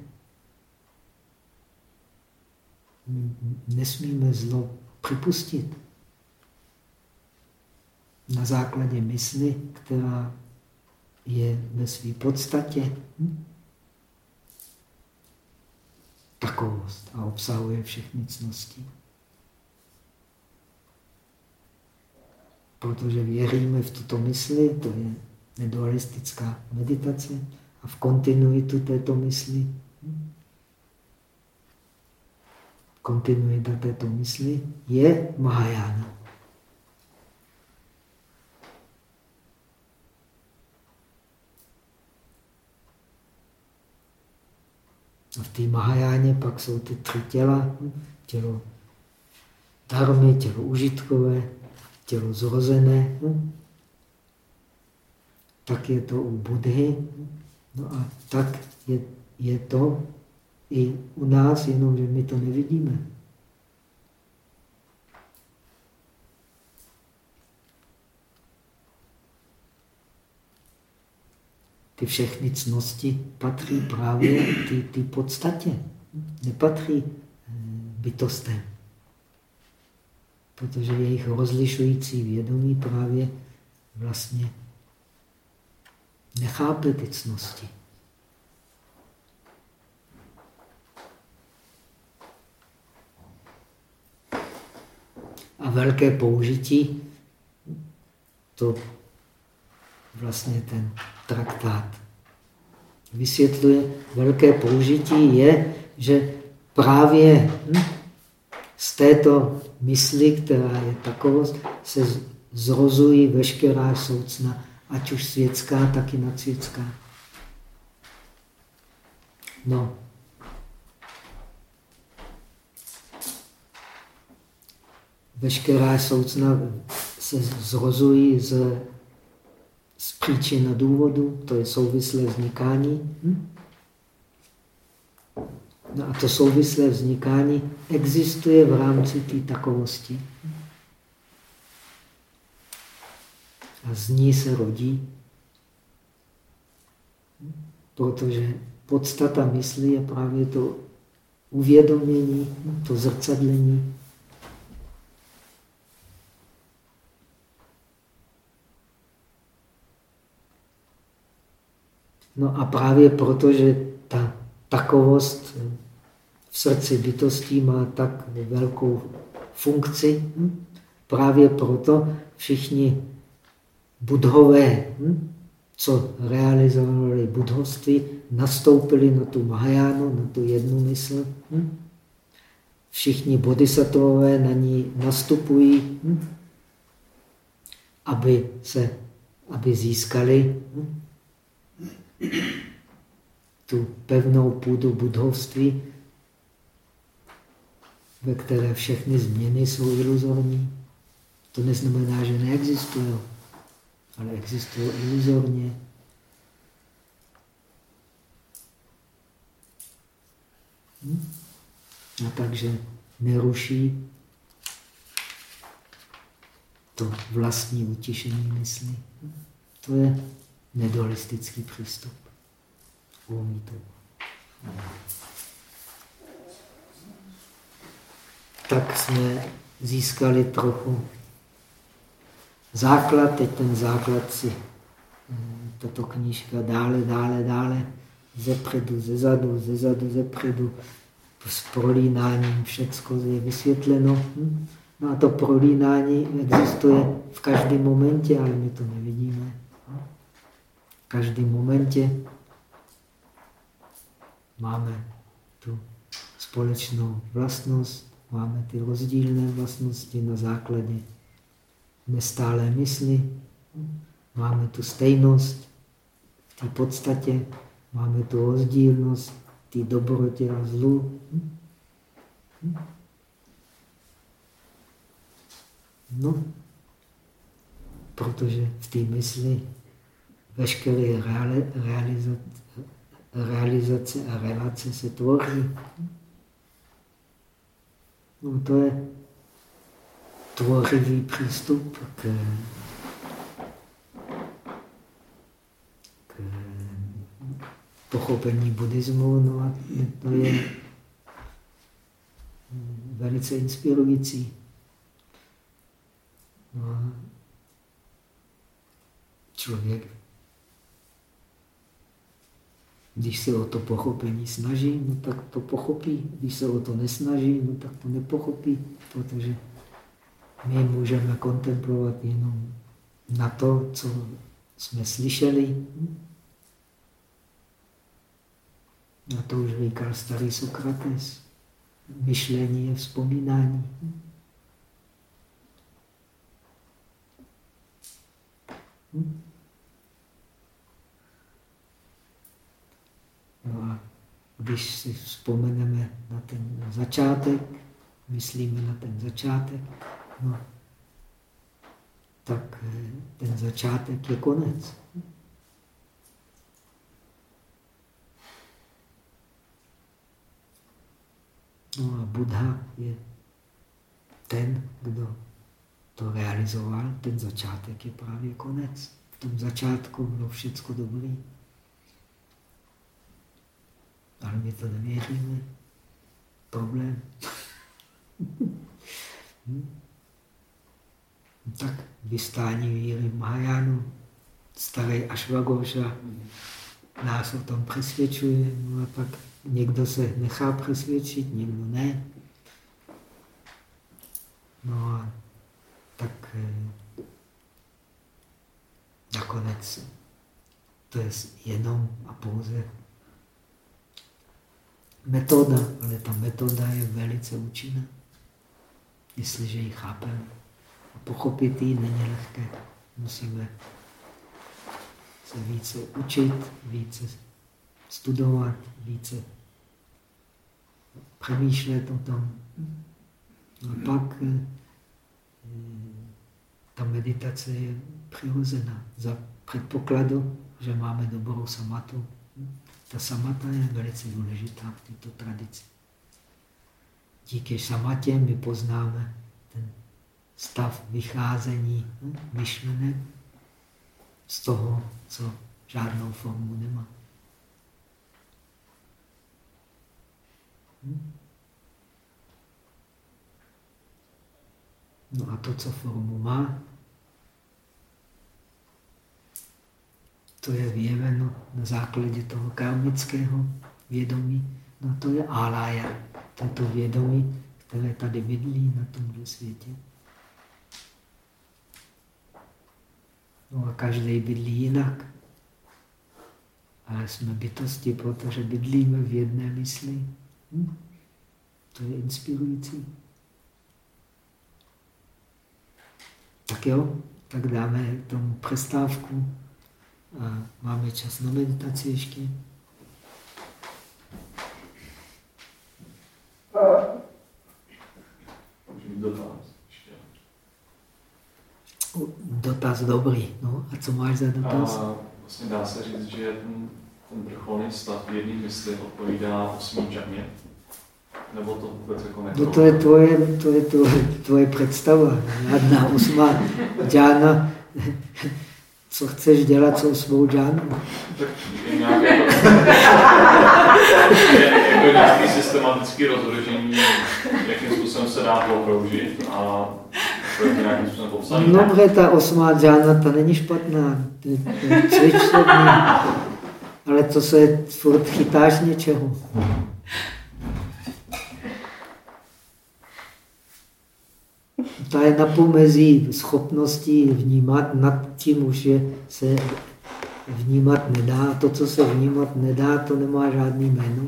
Speaker 1: Nesmíme zlo připustit na základě mysli, která je ve své podstatě takovost a obsahuje všechny cnosti. Protože věříme v tuto mysli, to je nedualistická meditace, a v kontinuitu této mysli. Hm? Kontinuita této mysli je Mahajana. A v té Mahajáně pak jsou ty tři těla. Tělo darmy, tělo užitkové, tělo zrozené. Tak je to u Budhy. No a tak je, je to i u nás, jenomže my to nevidíme. ty všechny cnosti patří právě ty, ty podstatě, nepatří eh, bytostem. Protože jejich rozlišující vědomí právě vlastně nechápe ty cnosti. A velké použití, to vlastně ten traktát vysvětluje, velké použití je, že právě hm, z této mysli, která je takovost, se zrozují veškerá soucna, ať už světská, tak i nadsvětská. No. Veškerá soucna se zrozují z z příčin důvodu, to je souvislé vznikání. Hm? No a to souvislé vznikání existuje v rámci té takovosti. A z ní se rodí, protože podstata mysli je právě to uvědomění, to zrcadlení. No a právě proto, že ta takovost v srdci bytostí má tak velkou funkci, právě proto všichni budhové, co realizovali budhoství, nastoupili na tu Mahajánu, na tu jednu mysl. Všichni bodhisattvové na ní nastupují, aby, se, aby získali tu pevnou půdu budhovství, ve které všechny změny jsou iluzorní. To neznamená, že neexistují, ale existují iluzorně. Hm? A takže neruší to vlastní utišení mysli. To je nedualistický přístup. Umí to. Tak jsme získali trochu základ, teď ten základ si hm, tato knížka dále, dále, dále, zepředu, zezadu, zezadu, zepředu, s prolínáním všecko je vysvětleno. Hm? No a to prolínání existuje v každém momentě, ale my to nevidíme. V každém momentě máme tu společnou vlastnost, máme ty rozdílné vlastnosti na základě nestálé mysli, máme tu stejnost v té podstatě, máme tu rozdílnost té dobrotě a zlu. No, protože v té mysli veškeré realizace, realizace a relace se tvoří. No, to je tvořivý přístup k, k pochopení buddhismu. No a to je velice inspirující. No a člověk, když se o to pochopení snaží, no tak to pochopí. Když se o to nesnaží, no tak to nepochopí, protože my můžeme kontemplovat jenom na to, co jsme slyšeli. Na to už říkal starý Sokrates. Myšlení je vzpomínání. No když si vzpomeneme na ten začátek, myslíme na ten začátek, no, tak eh, ten začátek je konec. No a Buddha je ten, kdo to realizoval, ten začátek je právě konec. V tom začátku bylo všecko dobré. Ale my to nevěříme. Problém. hm? tak vystání víry Mahajánu, starý Ashwagosha nás o tom přesvědčuje, no a pak někdo se nechá přesvědčit, někdo ne. No a tak eh, nakonec to je jenom a pouze metoda, ale ta metoda je velice účinná, jestliže ji chápeme pochopit ji není lehké. Musíme se více učit, více studovat, více přemýšlet o tom. A pak eh, ta meditace je přirozená za předpokladu, že máme dobrou samatu. Ta samata je velice důležitá v této tradici. Díky samatě my poznáme ten stav vycházení myšlenek z toho, co žádnou formu nemá. Hm? No a to, co formu má, to je vyjeveno na základě toho karmického vědomí. No to je alaya, to je to vědomí, které tady bydlí na tomto světě. No a každý bydlí jinak. Ale jsme bytosti, protože bydlíme v jedné mysli. Hm? To je inspirující. Tak jo, tak dáme tomu přestávku a máme čas na meditaci ještě. Dotaz dobrý. No, a co máš za dotaz? A
Speaker 2: vlastně dá se říct, že ten, ten vrcholný stav v jedné mysli odpovídá osmý džamě. Nebo to vůbec jako
Speaker 1: No to je tvoje, to je tvoje, tvoje představa. Žádná osmá džána. Co chceš dělat s osmou džánou?
Speaker 2: Tak je nějaké, jako nějaký systematický rozvržení, jakým způsobem se dá a to je nějakým způsobem popsaný.
Speaker 1: No, ta osmá džána, ta není špatná. Cvič se ale to se furt chytáš něčeho. Ta je na pomezí schopností vnímat, nad tím už je, se vnímat nedá. To, co se vnímat nedá, to nemá žádný jméno.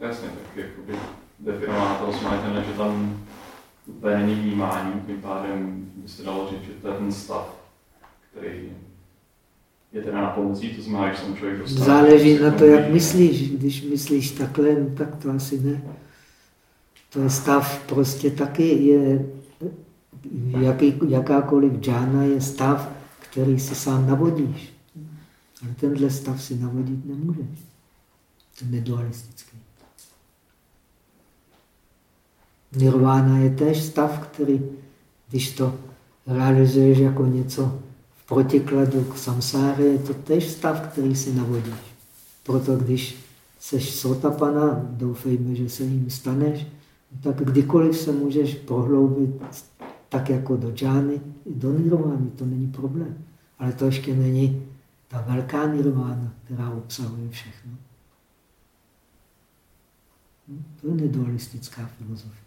Speaker 2: Jasně, tak jakoby definována ta osmátěna, že tam úplně není vnímání, tím pádem by se dalo říct, že to je ten stav, který je teda na pomocí, to znamená, že jsem člověk dostane.
Speaker 1: Záleží na to, jak myslíš. Když myslíš takhle, no, tak to asi ne. Je stav prostě taky je, jaký, jakákoliv džána je stav, který si sám navodíš. Ale tenhle stav si navodit nemůžeš. To je nedualistický. Nirvana je též stav, který, když to realizuješ jako něco v protikladu k samsáře, je to též stav, který si navodíš. Proto když seš sotapana, doufejme, že se jim staneš, tak kdykoliv se můžeš prohloubit tak jako do džány, do nirvány, to není problém. Ale to ještě není ta velká nirvána, která obsahuje všechno. Hm? To je nedualistická filozofie.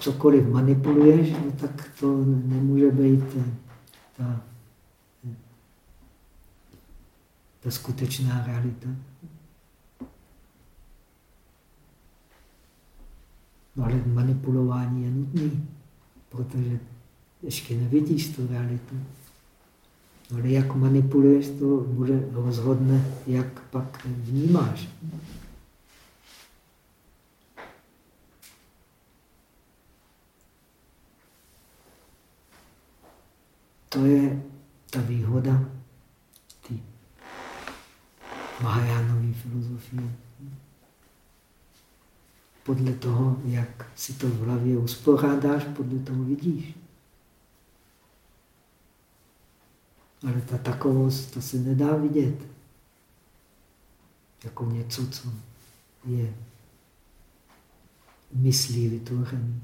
Speaker 1: Cokoliv manipuluješ, no tak to nemůže být eh, ta, eh, ta skutečná realita. No ale manipulování je nutný, protože ještě nevidíš tu realitu. No ale jak manipuluješ, to bude rozhodne, jak pak vnímáš. To je ta výhoda té Mahajánové filozofie. Podle toho, jak si to v hlavě uspořádáš, podle toho vidíš. Ale ta takovost, to se nedá vidět. Jako něco, co je myslí vytvořené.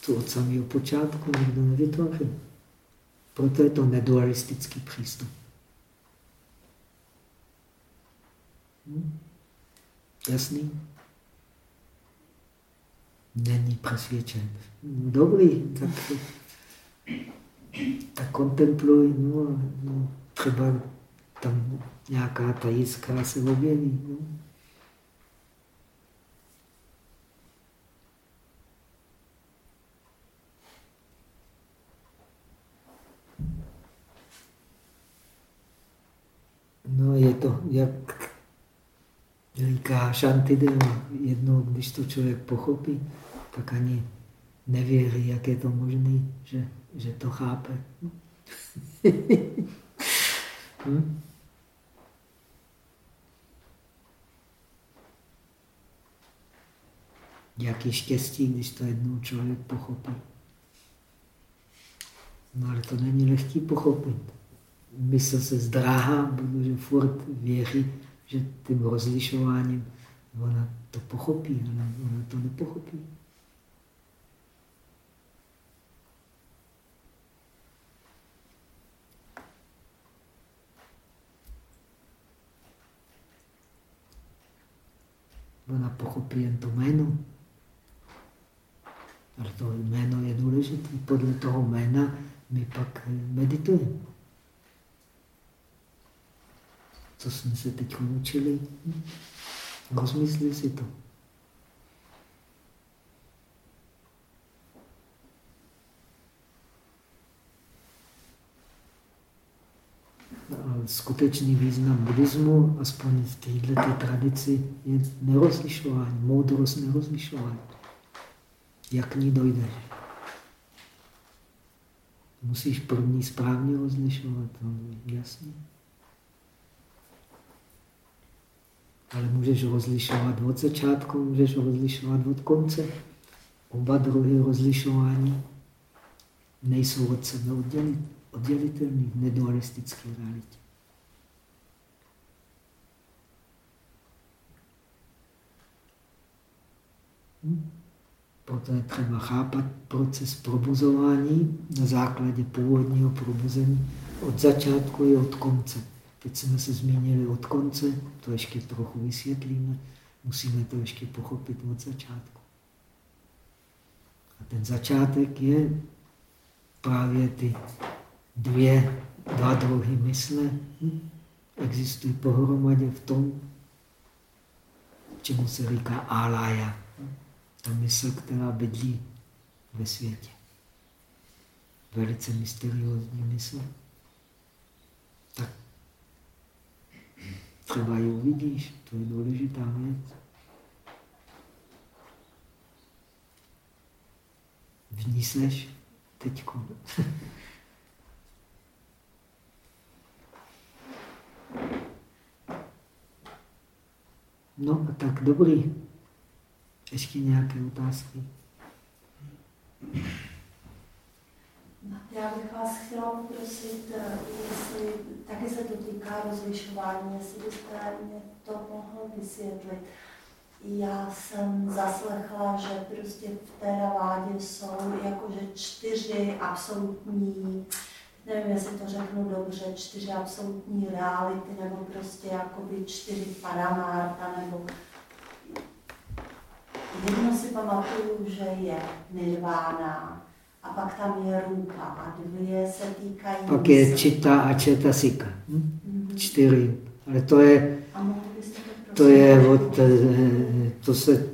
Speaker 1: Co od samého počátku nikdo nevytvořil. Proto je to nedualistický přístup. Hm? Jasný? Není přesvědčen. Dobrý, tak, tak kontempluj, no, no, třeba tam nějaká ta jiskra se objeví. No. No je to, jak říká Shantideva, jednou, když to člověk pochopí, tak ani nevěří, jak je to možné, že, že to chápe. hm? Jaký štěstí, když to jednou člověk pochopí. No ale to není lehký pochopit. Mysl se zdráhá, protože furt věří, že tím rozlišováním ona to pochopí, ale ona to nepochopí. Ona pochopí jen to jméno. Ale to jméno je důležité. Podle toho jména my pak meditujeme. Co jsme se teď učili? Rozmysli si to. skutečný význam buddhismu, aspoň v této tradici, je nerozlišování, moudrost nerozlišování. Jak ní dojdeš? Musíš první správně rozlišovat, no, jasně. Ale můžeš rozlišovat od začátku, můžeš rozlišovat od konce. Oba druhy rozlišování nejsou od sebe oddělitelné v nedualistické realitě. Hm? Proto je třeba chápat proces probuzování na základě původního probuzení od začátku i od konce. Teď jsme se zmínili od konce, to ještě trochu vysvětlíme, musíme to ještě pochopit od začátku. A ten začátek je právě ty dvě, dva druhy mysle. Hm? Existují pohromadě v tom, čemu se říká alaya ta mysl, která bydlí ve světě. Velice mysteriózní mysl. Třeba ji uvidíš, to je důležitá věc. V ní seš teďko. No a tak dobrý. Ještě nějaké otázky?
Speaker 3: Já bych vás chtěla poprosit, eh, jestli taky se to týká rozlišování, jestli byste mě to mohl vysvětlit. Já jsem zaslechla, že prostě v té vádě jsou jakože čtyři absolutní, nevím, jestli to řeknu dobře, čtyři absolutní reality, nebo prostě jakoby čtyři paramarta, nebo Jedno si pamatuju, že je nirvána, a pak tam je rupa a dvě se týkají...
Speaker 1: Pak je čita a četasika. Hm? Mm -hmm. Čtyři. Ale to je, to je od, eh, to se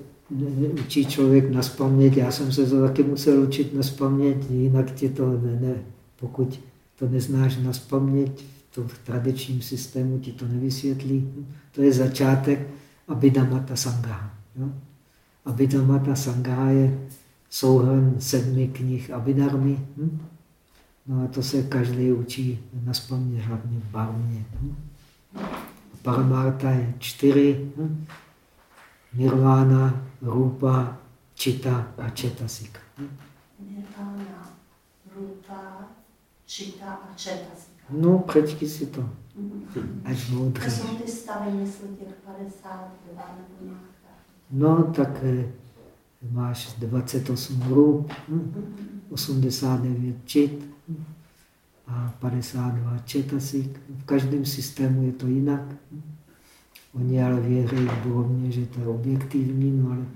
Speaker 1: učí člověk na spaměť. Já jsem se to taky musel učit na spaměť, jinak ti to ne, ne. Pokud to neznáš na spaměť, to v tradičním systému ti to nevysvětlí. To je začátek Abhidhamata Sangha. Jo? Abhidhamata Sangha je souhrn sedmi knih Abhidharmy. Hm? No a to se každý učí na spamě, hlavně v Barmě. Hm? Paramarta je čtyři. Hm? Nirvana, Rupa, Čita a Četasika. Hm?
Speaker 3: Nirvana, Rupa, Čita a Četasika.
Speaker 1: No, přečti si to. Ať
Speaker 3: moudrý. To jsou ty stavy, myslím, těch 52 nebo nějak.
Speaker 1: No, tak eh, máš 28 rup, hm? 89 čit a 52 četasik. V každém systému je to jinak. Oni ale věří bohovně, že to je objektivní, no ale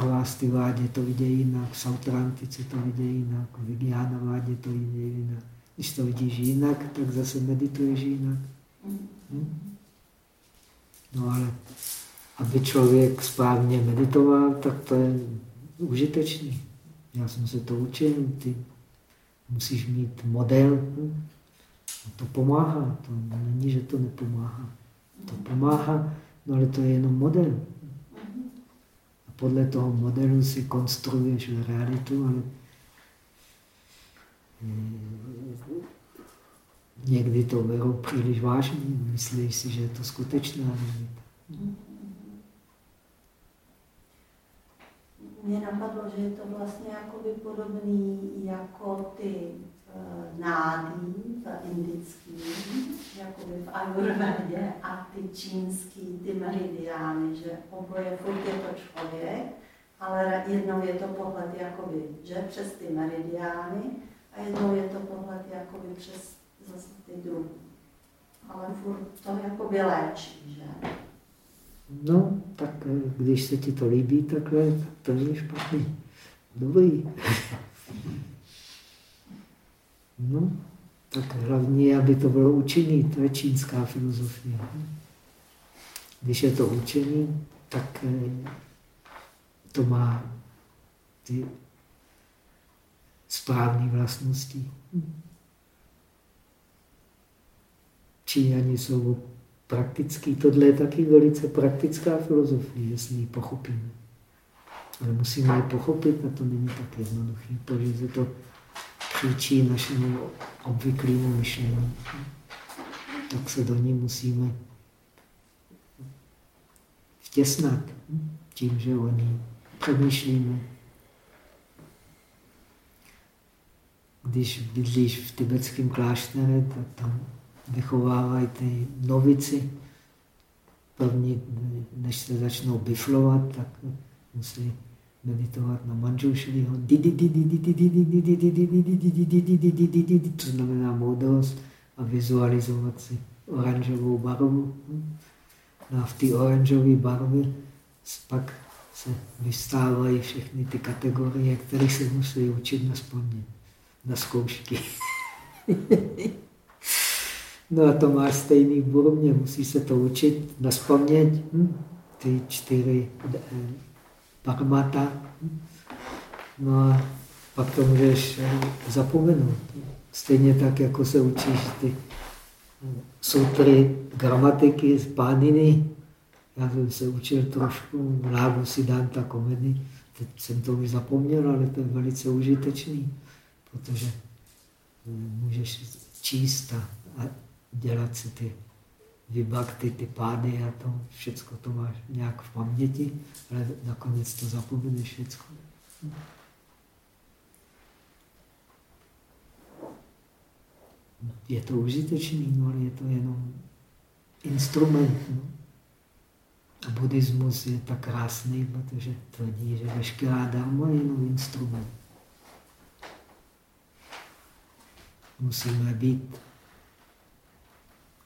Speaker 1: vlastně v vádě to vidějí jinak, v Sautrantice to vidějí jinak, v Vigyána vádě to vidějí jinak. Když to vidíš jinak, tak zase medituješ jinak. Hm? No ale aby člověk správně meditoval, tak to je užitečný. Já jsem se to učil, ty musíš mít model. A to pomáhá, to není, že to nepomáhá. To pomáhá, no ale to je jenom model. A podle toho modelu si konstruuješ realitu, ale eh, někdy to berou příliš vážně, myslí si, že je to skutečná realita.
Speaker 3: Mně napadlo, že je to vlastně jakoby podobný jako ty uh, nádí v indický, jakoby v Ayurvedě a ty čínský, ty meridiány, že oboje furt je to člověk, ale jednou je to pohled jakoby, že přes ty meridiány a jednou je to pohled jakoby přes zase ty druhy. Ale furt to jakoby léčí, že?
Speaker 1: No, tak eh, když se ti to líbí takhle, tak to je špatný. Dobrý. No, tak hlavně, aby to bylo učení, to je čínská filozofie. Když je to učení, tak eh, to má ty správné vlastnosti. Číňani jsou praktický. Tohle je taky velice praktická filozofie, jestli ji pochopíme. Ale musíme ji pochopit a to není tak jednoduché, protože to příčí našemu obvyklému myšlení. Tak se do ní musíme vtěsnat tím, že o ní přemýšlíme. Když bydlíš v tibetském kláštere, tak tam vychovávají ty novici. První, než se začnou biflovat, tak musí meditovat na Manjushriho. To znamená moudrost a vizualizovat si oranžovou barvu. No a v té oranžové barvě pak se vystávají všechny ty kategorie, které se musí učit na spaměť, na zkoušky. No a to máš stejný v Burmě, musí se to učit na hm? ty čtyři eh, parmata. Hm? No a pak to můžeš eh, zapomenout. Stejně tak, jako se učíš ty hm, sutry, gramatiky z pániny. Já jsem se učil trošku Lágu Siddhanta komedy. Teď jsem to už zapomněl, ale to je velice užitečný, protože hm, můžeš číst a dělat si ty vybakty, ty pády a to, všecko to máš nějak v paměti, ale nakonec to zapomeneš všecko. Je to užitečný, no, ale je to jenom instrument. No. A buddhismus je tak krásný, protože tvrdí, že veškerá dharma je jenom instrument. Musíme být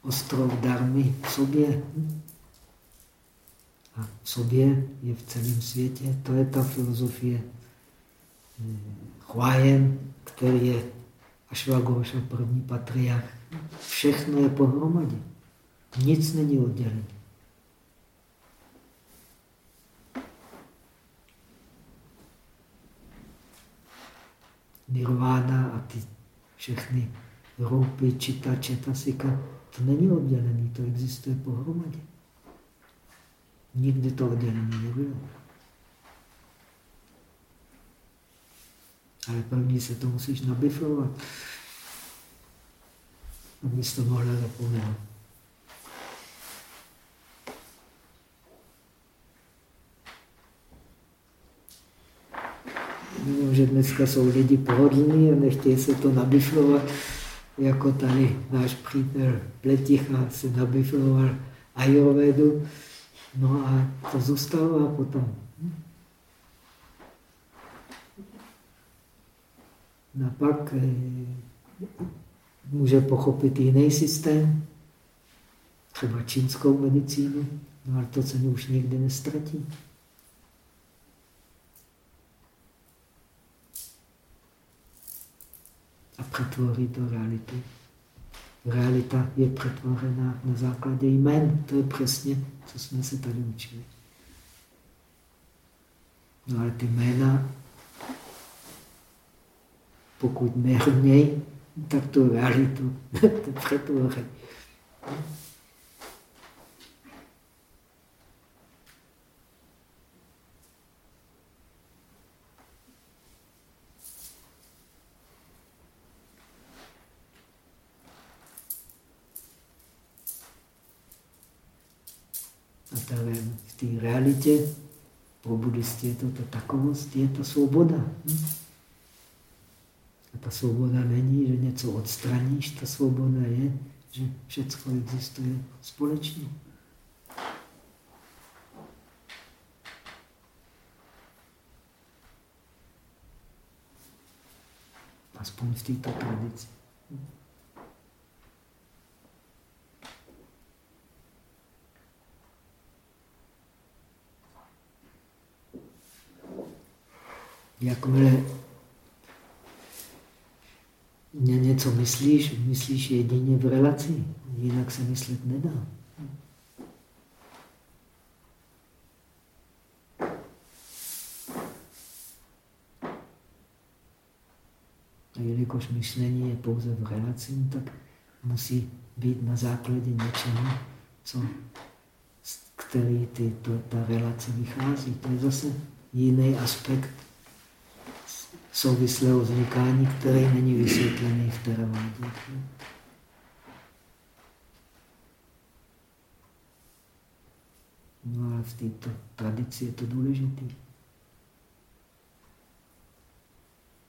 Speaker 1: ostrov darmy v sobě. A v sobě je v celém světě. To je ta filozofie Chvájen, který je Ašvagoša, první patriarch. Všechno je pohromadě. Nic není oddělené. Nirvana a ty všechny rupy, čita, četasika, to není oddělený, to existuje pohromadě. Nikdy to oddělený nebylo. Ale první se to musíš nabifrovat, abys to mohla zapomenout. Vím, že dneska jsou lidi pohodlní a nechtějí se to nabifrovat jako tady náš přítel Pleticha se nabifroval Ayurvedu, no a to zůstává potom. No a pak eh, může pochopit jiný systém, třeba čínskou medicínu, no ale to se už nikdy nestratí. A přetvoří to realitu. Realita je přetvořena na základě jmen. To je přesně, co jsme se tady učili. No ale ty jména, pokud nehrněj, tak tu realitu přetvoří. A v realitě pro buddhisty je to ta takovost, je ta svoboda. Hm? A ta svoboda není, že něco odstraníš, ta svoboda je, že všechno existuje společně. Aspoň v této tradici. Jakmile mě něco myslíš, myslíš jedině v relaci, jinak se myslet nedá. A jelikož myšlení je pouze v relaci, tak musí být na základě něčeho, co, který ty, to, ta relace vychází. To je zase jiný aspekt souvislého vznikání, který není vysvětlený v teravádě. No ale v této tradici je to důležité.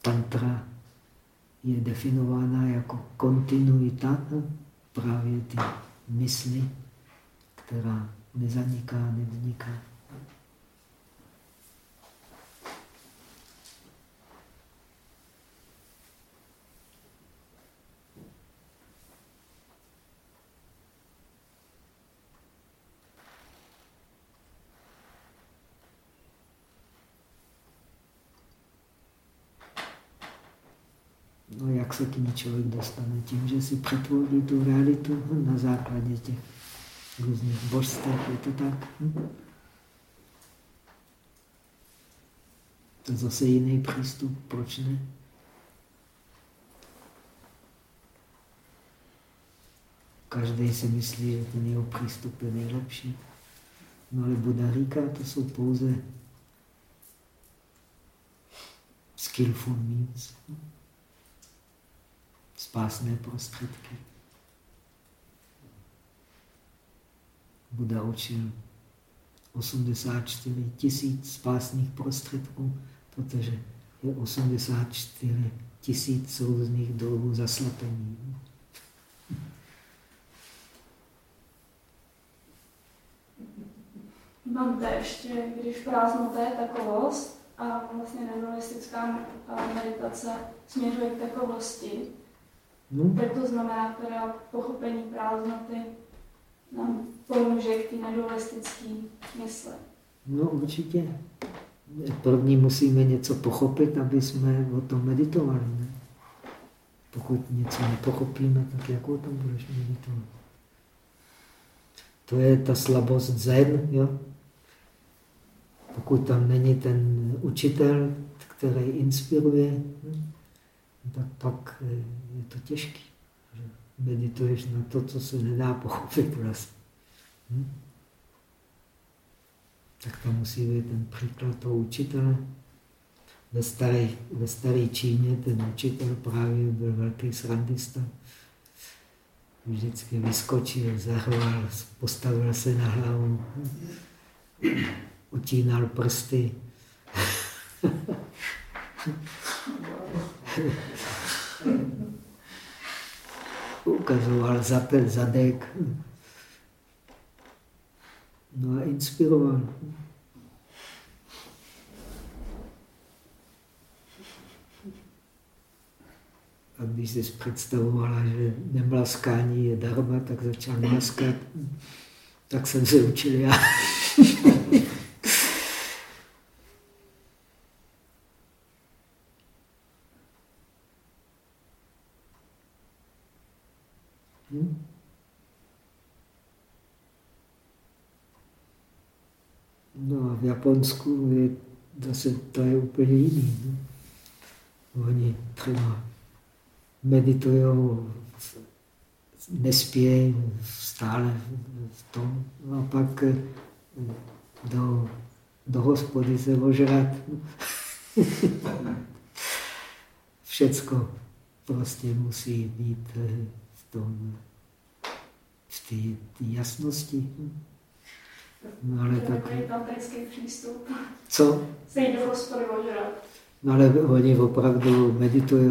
Speaker 1: Tantra je definována jako kontinuita právě ty mysli, která nezaniká, nevzniká. Jak se k ní člověk dostane? Tím, že si přetvoří tu realitu na základě těch různých božstev, je to tak? Hm? To je zase jiný přístup, proč ne? Každý si myslí, že ten jeho přístup je nejlepší. No ale Buddha říká, to jsou pouze skillful means spásné prostředky. Buda učil 84 tisíc spásných prostředků, protože je 84 tisíc různých druhů zaslepení.
Speaker 4: Mám ještě, když prázdnota je takovost a vlastně nedualistická meditace směřuje k takovosti, Hmm? Tak to znamená teda pochopení prázdnoty nám pomůže k té nedualistické mysli.
Speaker 1: No určitě. První musíme něco pochopit, aby jsme o tom meditovali. Ne? Pokud něco nepochopíme, tak jak o tom budeš meditovat? To je ta slabost zen. Jo? Pokud tam není ten učitel, který inspiruje, hm? Tak pak eh, je to těžké. Medituješ na to, co se nedá pochopit vlastně. Hm? Tak to musí být ten příklad toho učitele. Ve staré, ve staré Číně ten učitel právě byl velký srandista. Vždycky vyskočil, zahrval, postavil se na hlavu, utínal prsty. Ukazoval ten zadek. No a inspiroval. A když jsi představovala, že nemlaskání je darma, tak začal mlaskat. Tak jsem se učil já. Hm? No a v Japonsku je zase to je úplně jiný. No. Oni třeba meditují, nespějí stále v tom, a pak eh, do, do hospody se ožrat. Všecko prostě musí být eh, v tom, v té jasnosti. No ale tak...
Speaker 4: přístup.
Speaker 1: Co?
Speaker 4: Se jít do hospody ožrat.
Speaker 1: No ale oni opravdu meditují.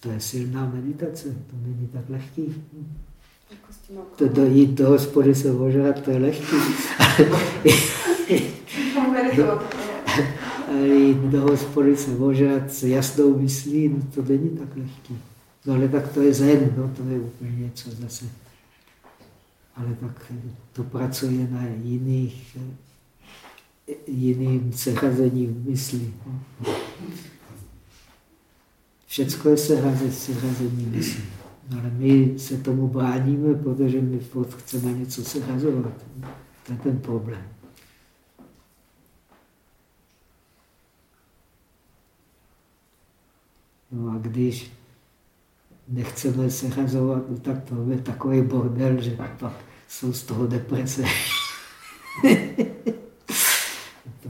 Speaker 1: To je silná meditace, to není tak lehký. To do, jít do hospody se ožrat, to je lehký. Ale jít do hospody se ožrat s jasnou myslí, no to není tak lehký. No ale tak to je zen, no to je úplně něco zase. Ale tak to pracuje na jiných, jiným sechazením mysli. Všecko je sehaze, sehazení mysli. No ale my se tomu bráníme, protože my chceme něco sehazovat. To je ten problém. No a když nechceme se hazovat, no tak to je takový bordel, že pak jsou z toho deprese.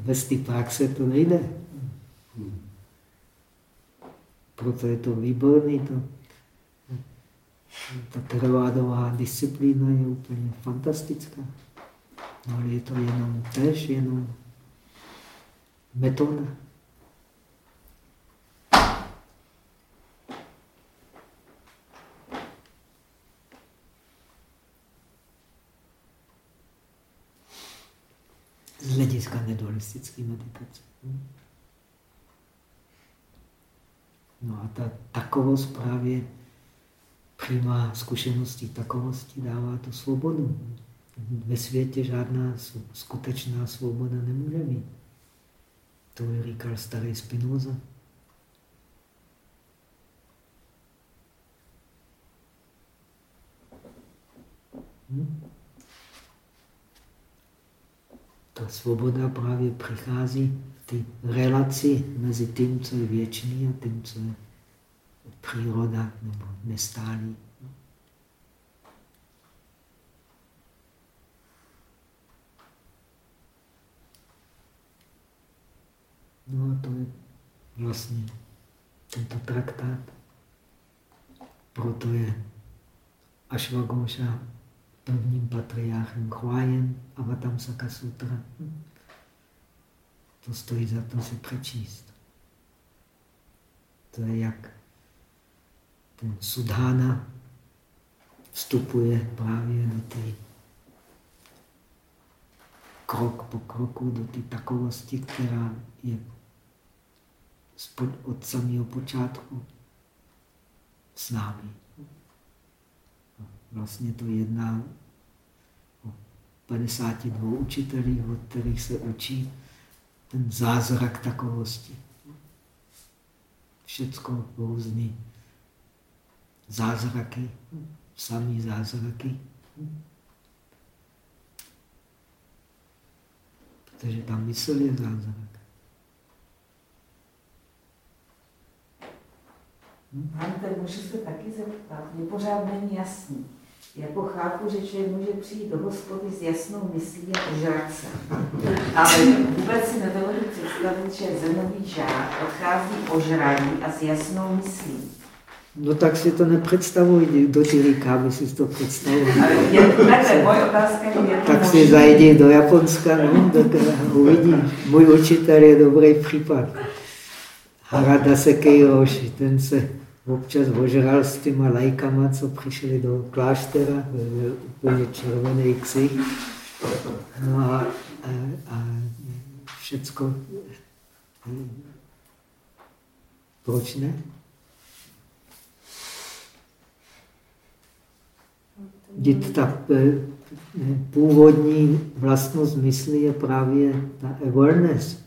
Speaker 1: bez té praxe to nejde. Proto je to výborný. To, ta teravádová disciplína je úplně fantastická. No ale je to jenom tež, jenom metoda. z hlediska nedualistické meditace. No a ta takovost právě přímá zkušeností takovosti dává tu svobodu. Ve světě žádná skutečná svoboda nemůže být. To je říkal starý Spinoza. Hm? Ta svoboda právě přichází v té relaci mezi tím, co je věčný a tím, co je příroda nebo nestálý. No a to je vlastně tento traktát. Proto je Ashwagosha prvním patriarchem Chvájem Avatamsaka Sutra. To stojí za to si přečíst. To je jak ten Sudhana vstupuje právě do té krok po kroku, do té takovosti, která je od samého počátku s námi. Vlastně to jedná o 52 učitelích, od kterých se učí ten zázrak takovosti. Všecko různý zázraky, samý zázraky. Protože tam mysl je zázrak.
Speaker 5: Ante, můžu se taky zeptat, mě pořád není jasný. Jako chápu, že člověk může přijít do hospody s jasnou myslí a požrat se. Ale vůbec si nedovedu představit, že zemový žák odchází požraný a s jasnou myslí.
Speaker 1: No tak si to nepředstavuj, kdo ti říká, aby si to představil.
Speaker 5: moje otázka je,
Speaker 1: Tak možný. si zajdi do Japonska, no, tak uvidíš. Můj učitel je dobrý případ. Harada Sekeiroshi, ten se občas ožral s těma lajkama, co přišli do kláštera, úplně červený ksich. No a, a, a všecko. Proč ne? Dít ta e, původní vlastnost mysli je právě ta awareness.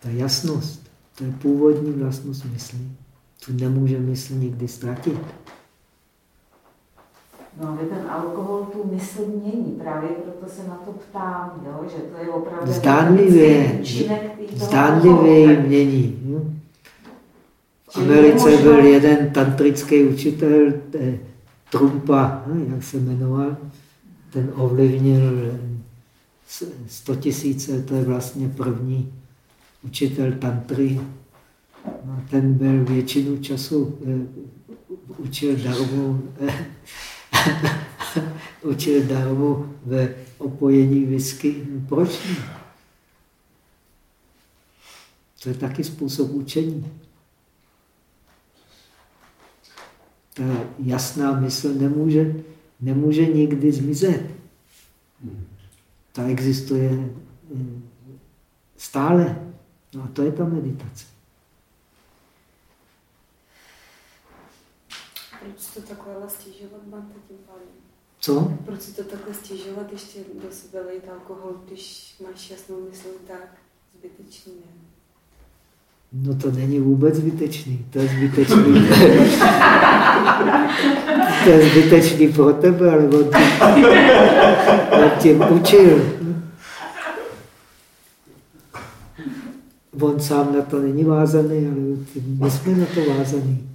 Speaker 1: Ta jasnost. To je původní vlastnost mysli. Tu nemůže mysl nikdy ztratit.
Speaker 5: No, ale ten alkohol tu mysl mění, právě proto se na to ptám, jo? že to je opravdu
Speaker 1: zdánlivě, zdánlivě ji mění. Jo? V Americe byl jeden tantrický učitel, Trumpa, jak se jmenoval, ten ovlivnil 100 tisíce, to je vlastně první učitel tantry No, ten byl většinu času eh, učil darmu, eh, učil darmu ve opojení whisky. No, proč ne? To je taky způsob učení. Ta jasná mysl nemůže, nemůže nikdy zmizet. Ta existuje eh, stále. No a to je ta meditace.
Speaker 6: Proč to takhle stěžovat Bante tím pádem?
Speaker 1: Co?
Speaker 6: Proč si to takhle stěžovat ještě do sebe lejt alkohol, když máš jasnou mysl tak zbytečný, ne?
Speaker 1: No to není vůbec zbytečný, to je zbytečný. to je zbytečný pro tebe, ale on tě, on tě učil. On sám na to není vázaný, ale my jsme na to vázaný.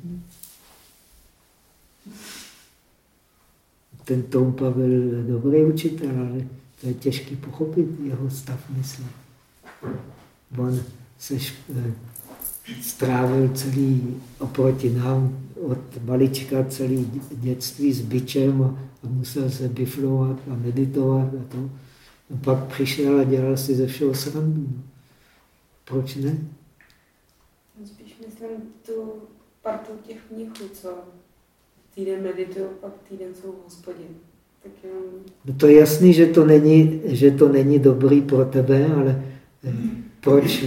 Speaker 1: Ten Tompa byl dobrý učitel, ale to je těžké pochopit jeho stav mysli. On se strávil celý oproti nám od malička celý dětství s byčem a musel se biflovat a meditovat a to. A pak přišel a dělal si ze všeho srandu. Proč ne?
Speaker 6: Spíš myslím tu partu těch mnichů, co týden meditují, pak týden jsou v hospodě. Tak jenom...
Speaker 1: No to je jasný, že to není, že to není dobrý pro tebe, ale eh, proč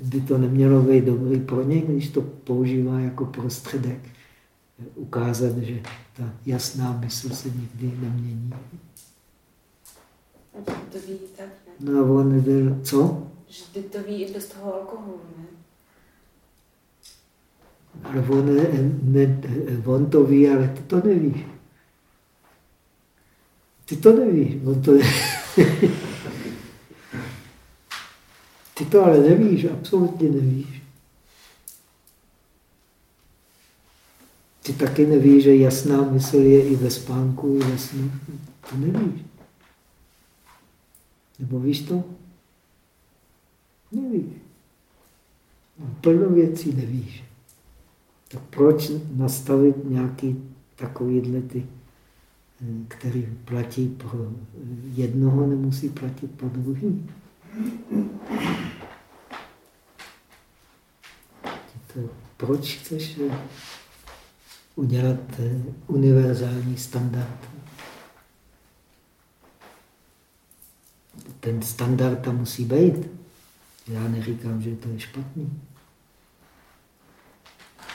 Speaker 1: by to nemělo být dobrý pro ně, když to používá jako prostředek ukázat, že ta jasná mysl se nikdy nemění.
Speaker 6: A to ví tak,
Speaker 1: ne? No on byl, co?
Speaker 6: Že to ví i bez toho alkoholu, ne?
Speaker 1: Ale on, ne, ne, on to ví, ale ty to nevíš. Ty to nevíš. On to... Ty to ale nevíš, absolutně nevíš. Ty taky nevíš, že jasná mysl je i ve spánku, snu. To nevíš. Nebo víš to? Nevíš. Plno věcí nevíš. Tak proč nastavit nějaký takovýhle ty, eh, který platí pro jednoho, nemusí platit pro druhý? proč chceš eh, udělat eh, univerzální standard? Ten standard tam musí být. Já neříkám, že to je špatný.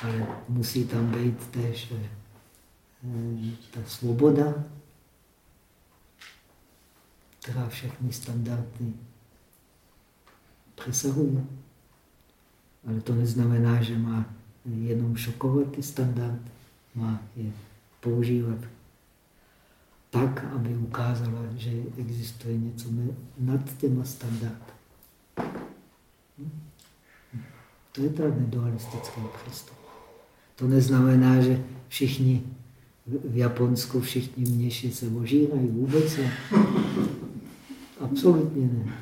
Speaker 1: Ale musí tam být tež eh, ta svoboda, která všechny standardy přesahuje. Ale to neznamená, že má jenom šokovat ty standardy, má je používat tak, aby ukázala, že existuje něco nad těma standardy. To je ta nedualistická přístup. To neznamená, že všichni v Japonsku, všichni měši se ožírají. Vůbec ne. Absolutně ne.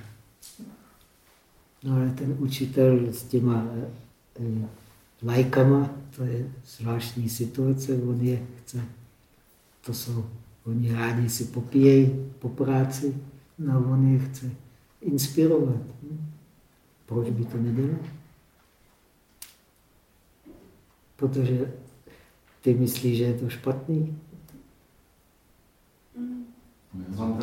Speaker 1: No ale ten učitel s těma eh, lajkama, to je zvláštní situace, on je chce, to jsou, oni rádi si popíjejí po práci, no on je chce inspirovat. Proč by to nedělal? Protože ty myslíš, že je to špatný?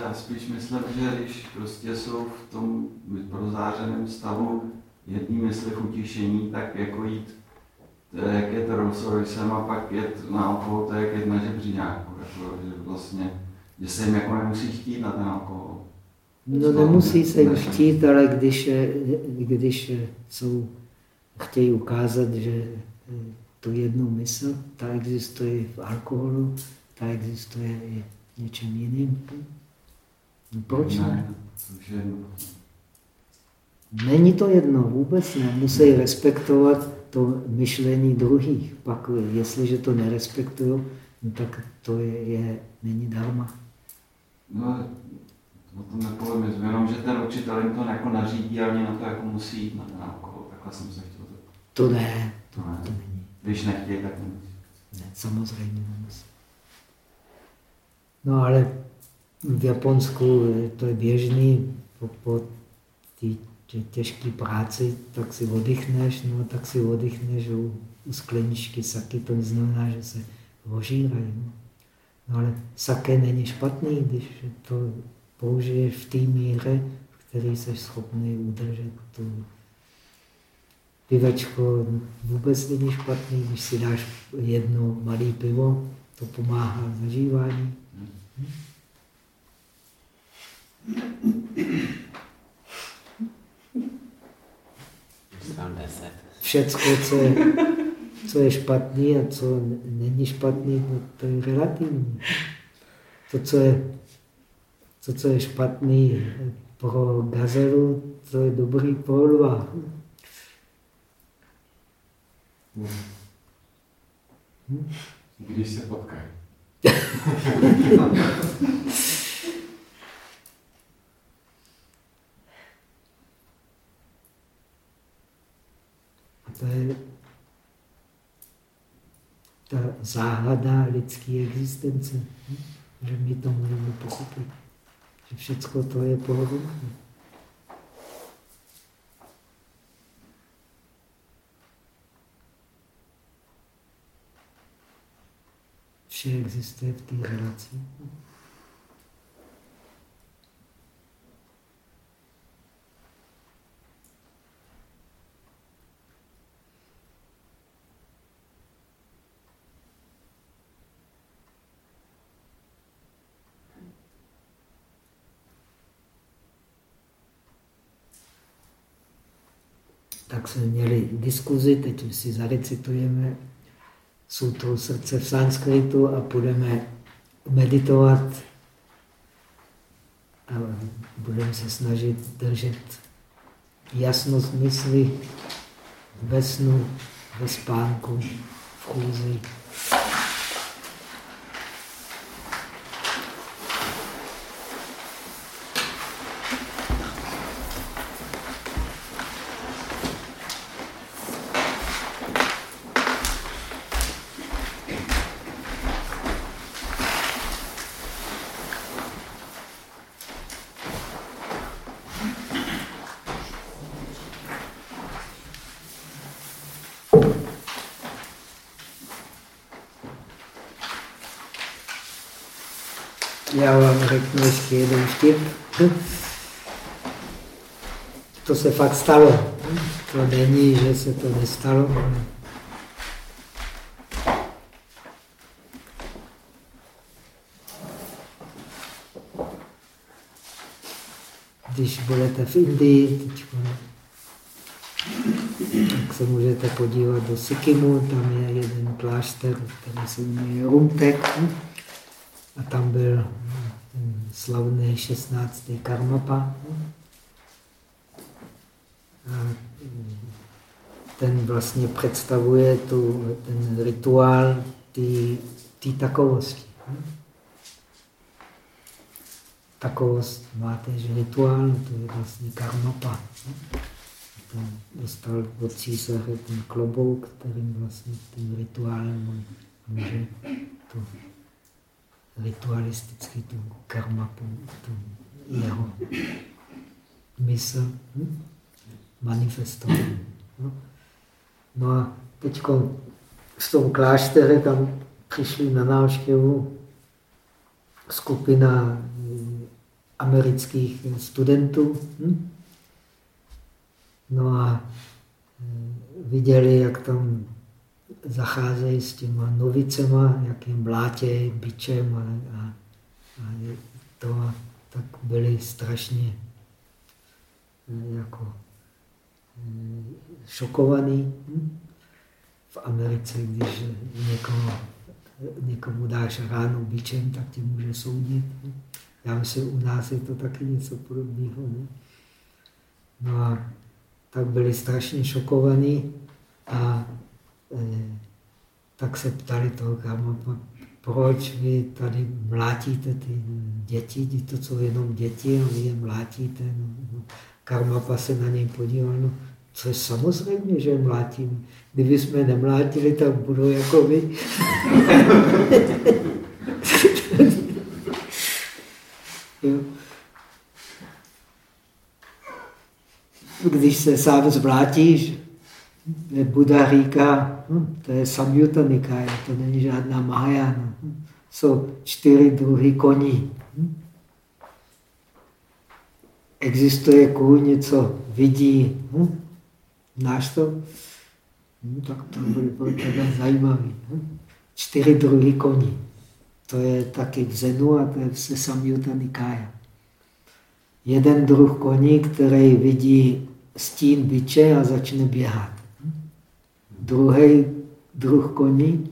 Speaker 7: Já spíš myslel, že když prostě jsou v tom prozářeném stavu jedný mysli utišení, tak jako jít, to je, jak je to Rolls Roycem a pak jet na alkohol, to je jak jet na žebříňáku, jako, že vlastně, že se jim jako nemusí chtít na ten alkohol.
Speaker 1: No nemusí se jim chtít, ale když, když jsou, chtějí ukázat, že tu jednu mysl, ta existuje v alkoholu, ta existuje i něčem jiným. No proč ne? Není to jedno, vůbec ne. Musí respektovat to myšlení druhých. Pak, jestliže to nerespektují, no tak to je, je není darma.
Speaker 7: No, o tom nepolemizuji, jenom že ten učitel jim to jako nařídí a oni na to jako musí jít na ten alkohol. Takhle jsem se chtěl zeptat.
Speaker 1: To ne, to, to, ne. to není.
Speaker 7: Když nechtějí, tak nemusí.
Speaker 1: Ne, samozřejmě nemusí. No ale v Japonsku to je běžný, po, po té těžké práci, tak si oddychneš, no tak si oddychneš u, u skleničky saky, to neznamená, že se ožírají. No. no ale saké není špatný, když to použiješ v té míře, v které jsi schopný udržet tu pivečko vůbec není špatný, když si dáš jedno malé pivo, to pomáhá zažívání. Všecko, co je, co je špatný a co není špatný, no to je relativní. To, co je, to, co je špatný pro gazelu, to je dobrý pro lva.
Speaker 8: Když se potkají.
Speaker 1: to je ta záhada lidské existence, že my to můžeme pochopit, všechno to je pohromadě. Vše existuje v té relaci. Tak jsme měli diskuzi, teď si zarecitujeme sutru srdce v sanskritu a budeme meditovat a budeme se snažit držet jasnost mysli ve snu, ve spánku, v chůzi. Já vám řeknu ještě jeden vtip. To se fakt stalo. To není, že se to nestalo. Když budete v Indii, teď, tak se můžete podívat do Sikimu, tam je jeden klášter, který se jmenuje Rumtek. A tam byl ten slavný 16. Karmapa. A ten vlastně představuje tu, ten rituál té takovosti. Takovost máte, že rituál, to je vlastně karmapa. Ten dostal od císaře ten klobouk, kterým vlastně tím rituálem může to ritualisticky tu karma, tu jeho mysl hm? manifestovat. No. no a teď v tom kláštere tam přišli na návštěvu skupina hm, amerických studentů. Hm? No a hm, viděli, jak tam zacházejí s těma novicema, jak jim mlátějí bičem a, a, a to, tak byli strašně eh, jako eh, šokovaný. Hm? V Americe, když někoho, někomu dáš ráno bičem, tak tě může soudit. Hm? Já myslím, u nás je to taky něco podobného. Ne? No a tak byli strašně šokovaní a tak se ptali toho Karmapa, proč vy tady mlátíte ty děti, to jsou jenom děti a vy je mlátíte. No, no. Karmapa se na něj podíval, no, To je samozřejmě, že mlátím. Kdyby jsme nemlátili, tak budou jako vy. Když se sám zvlátíš, Buda říká, hm, to je Samyutta Nikaya, to není žádná Mahajana. Hm, jsou čtyři druhy koní. Hm. Existuje kůň, co vidí, hm? Znáš to? Hm, tak to bude pro tebe zajímavý. Hm? Čtyři druhy koní. To je taky v Zenu a to je se Samyutta Nikaya. Jeden druh koní, který vidí stín byče a začne běhat. Druhý druh koní,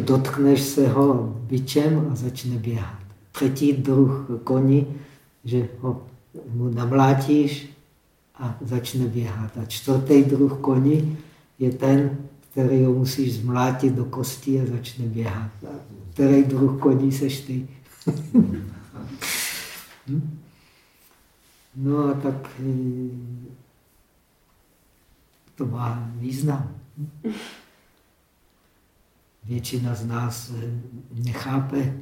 Speaker 1: dotkneš se ho byčem a začne běhat. Třetí druh koní, že ho mu namlátíš a začne běhat. A čtvrtý druh koní je ten, který ho musíš zmlátit do kosti a začne běhat. A který druh koní seš ty? hm? No a tak eh, to má význam. Většina z nás eh, nechápe,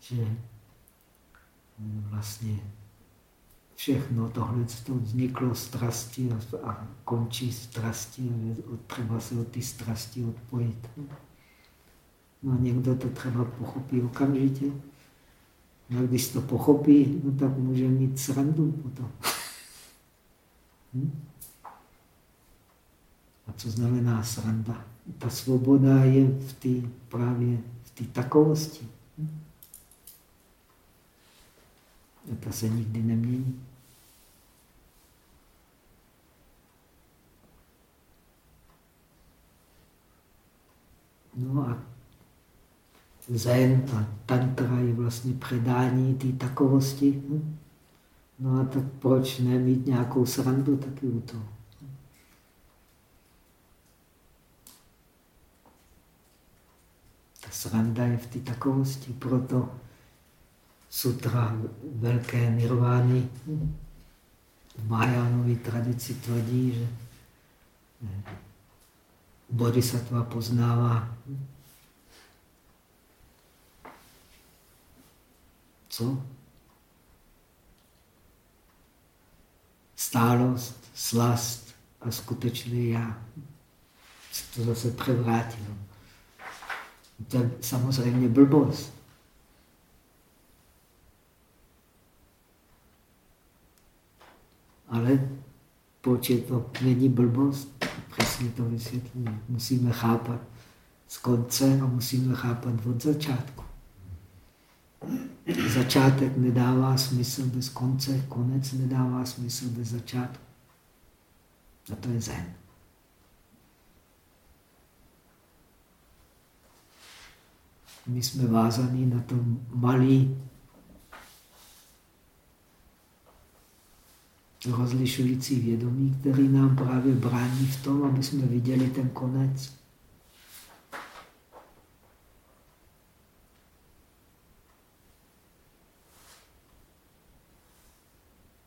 Speaker 1: že vlastně všechno tohle to vzniklo strasti a končí strasti a třeba se od ty strasti odpojit. No někdo to třeba pochopí okamžitě. No a když to pochopí, no tak může mít srandu potom. Hm? A co znamená sranda? Ta svoboda je v té právě v té takovosti. A ta se nikdy nemění. No a zen a tantra je vlastně předání té takovosti. No a tak proč nemít nějakou srandu taky u toho? Ta sranda je v té takovosti, proto sutra velké nirvány v Mahajánové tradici tvrdí, že bodhisattva poznává co? Stálost, slast a skutečný já. To zase převrátilo. To je samozřejmě blbost. Ale proč je to není blbost? Přesně to vysvětlím. Musíme chápat z konce a musíme chápat od začátku. Začátek nedává smysl bez konce, konec nedává smysl bez začátku. A to je zen. My jsme vázaní na to malý rozlišující vědomí, který nám právě brání v tom, aby jsme viděli ten konec.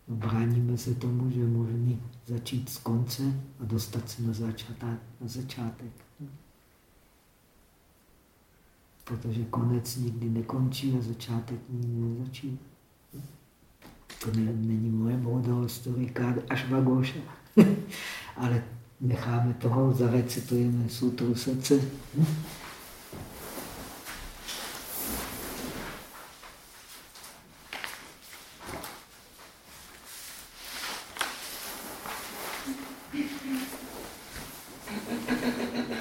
Speaker 1: Bráníme se tomu, že možné začít z konce a dostat se na, začátek. Na začátek. Protože konec nikdy nekončí a začátek nikdy nezačíná. To ne, není moje moudrost, to říká až Vagoša. Ale necháme toho, zarecitujeme sutru srdce.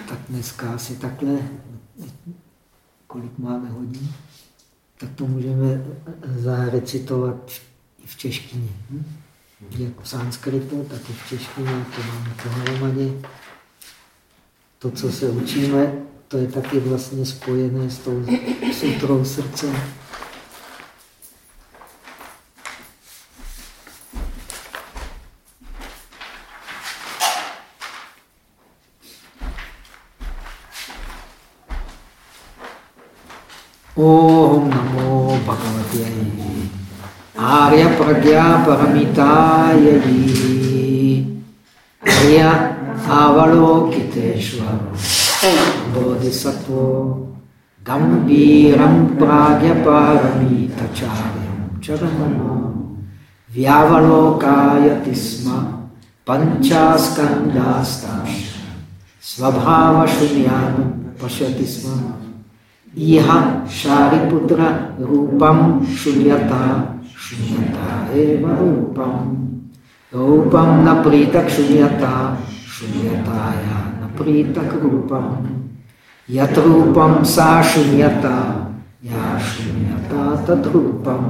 Speaker 1: Tak dneska asi takhle, kolik máme hodin, tak to můžeme zarecitovat v češtině. Hm? Jak v sanskritu, tak i v češtině, to máme pohromadě. To, co se učíme, to je taky vlastně spojené s tou sutrou srdce. ओम नमो भगवते आर्य प्रज्ञा परमिताय आर्य बोधिसत्व गंभीरं प्राज्ञपारमितचार्यं चरमो व्यावलोकायति स्म पश्यति स्म। यह शारिपुत्र रूपम शून्यता शून्यता एव रूपम रूपम न प्रीतक शून्यता शून्यताया न प्रीतक रूपम यत रूपम सा शून्यता या शून्यता तद्रूपम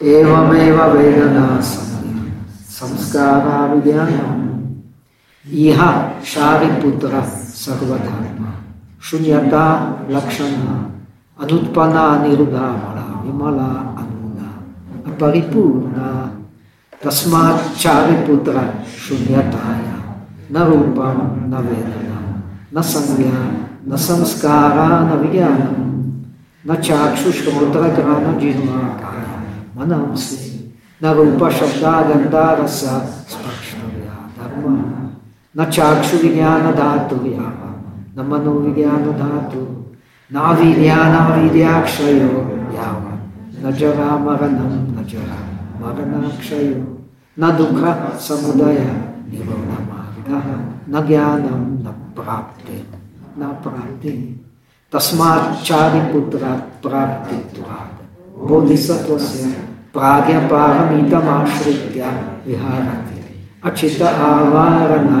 Speaker 1: एवमेव वेदना संस्कार विज्ञानम यह शारिपुत्र सर्वधर्मा। शून्यता लक्षण अनुत्पन्ना निरुदा बड़ा विमला अनुदा अपरिपूर्णा तस्माचारिपुत्र शून्यताया न रूप न वेदना न संज्ञा न संस्कार न विज्ञान न चाक्षुष्कमुद्रग्रह न जिह्वाकार मनंसि न रूप शब्दा गंधा रस स्पर्श धर्म न चाक्षु विज्ञान धातु व्यापा न वीर्यानावीर्याक्षयो याव न जरा मरणम न जरा मरणाक्षयो। न दुख समुदय निरोध न ज्ञानम न प्राप्ति न प्राप्ति। तस्माच्चारिपुत्र प्राप्तित्वात् बोधिसत्वस्य प्राज्ञपारमितमाश्रित्य विहारति। अचित आवारणा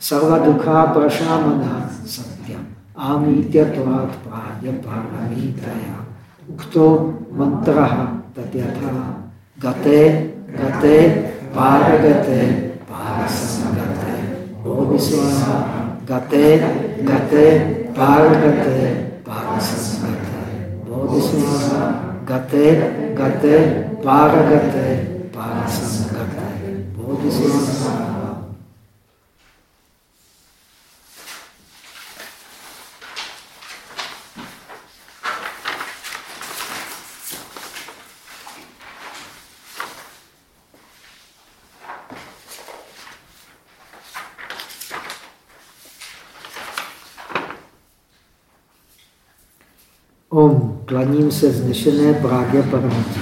Speaker 1: सर्वदुखा प्रशामना सत्यम। आमीत्यत्वात् पाद्यपाणमीतया उक्तो मन्त्रः तद्यथा। गते गते, पारगते, पारसमगते। ओविश्वासा गते गते, पारगते, पारसमगते। ओविश्वासा गते गते, पारगते, पारसमगते। ओविश्वासा Om, klaním se znešené Brágě Paramati.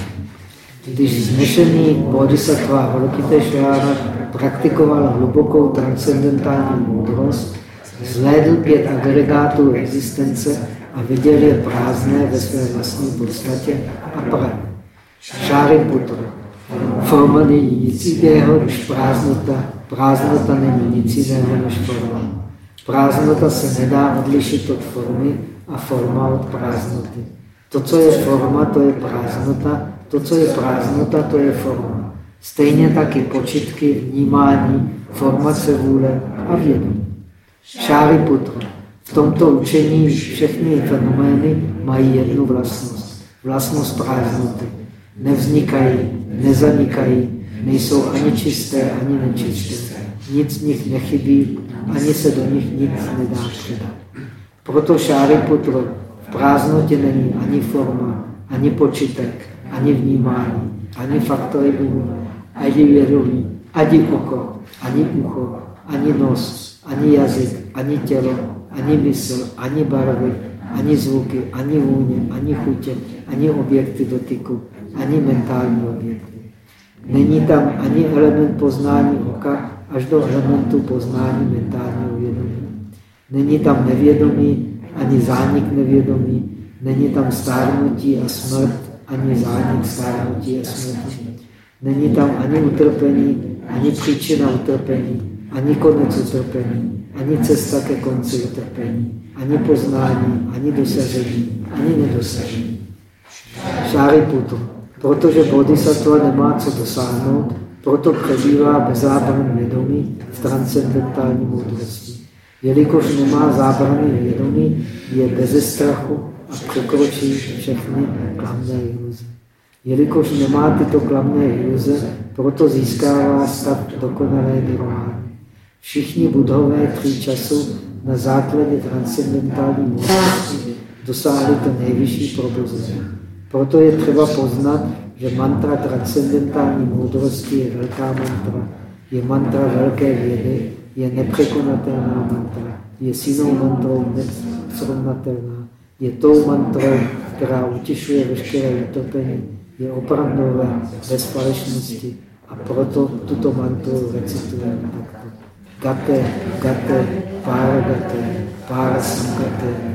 Speaker 1: Když znešený bodhisattva Avalokiteshvara praktikoval hlubokou transcendentální moudrost, zhlédl pět agregátů existence a viděl je prázdné ve své vlastní podstatě a pravě. Šáriputra. Forma není nic jiného než prázdnota. Prázdnota není nic jiného než forma. Prázdnota se nedá odlišit od formy, a forma od prázdnoty. To, co je forma, to je prázdnota. To, co je prázdnota, to je forma. Stejně taky počitky, vnímání, formace vůle a vědomí. Šáriputra. V tomto učení všechny fenomény mají jednu vlastnost. Vlastnost prázdnoty. Nevznikají, nezanikají, nejsou ani čisté, ani nečisté. Nic z nich nechybí, ani se do nich nic nedá předat. Proto Šáriputro v prázdnotě není ani forma, ani počítek, ani vnímání, ani faktory ani vědomí, ani oko, ani ucho, ani nos, ani jazyk, ani tělo, ani mysl, ani barvy, ani zvuky, ani vůně, ani chutě, ani objekty dotyku, ani mentální objekty. Není tam ani element poznání oka až do elementu poznání mentálního vědomí. Není tam nevědomí, ani zánik nevědomí, není tam stárnutí a smrt, ani zánik stárnutí a smrti. Není tam ani utrpení, ani příčina utrpení, ani konec utrpení, ani cesta ke konci utrpení, ani poznání, ani dosažení, ani nedosažení. Šáriputu. Protože bodhisattva nemá co dosáhnout, proto přebývá bez zábran vědomí v transcendentální moudrosti. Jelikož nemá zábrany vědomí, je bez strachu a překročí všechny klamné iluze. Jelikož nemá tyto klamné iluze, proto získává stav dokonalé nirvány. Všichni budhové tří času na základě transcendentální moudrosti dosáhli to nejvyšší probuzení. Proto je třeba poznat, že mantra transcendentální moudrosti je velká mantra, je mantra velké vědy, je nepřekonatelná mantra, je sinou mantrou nesrovnatelná, je tou mantrou, která utěšuje veškeré utopení, je opravdové, bez falešnosti a proto tuto mantru recitujeme takto. Gate, gate, pára gate, pára samgate,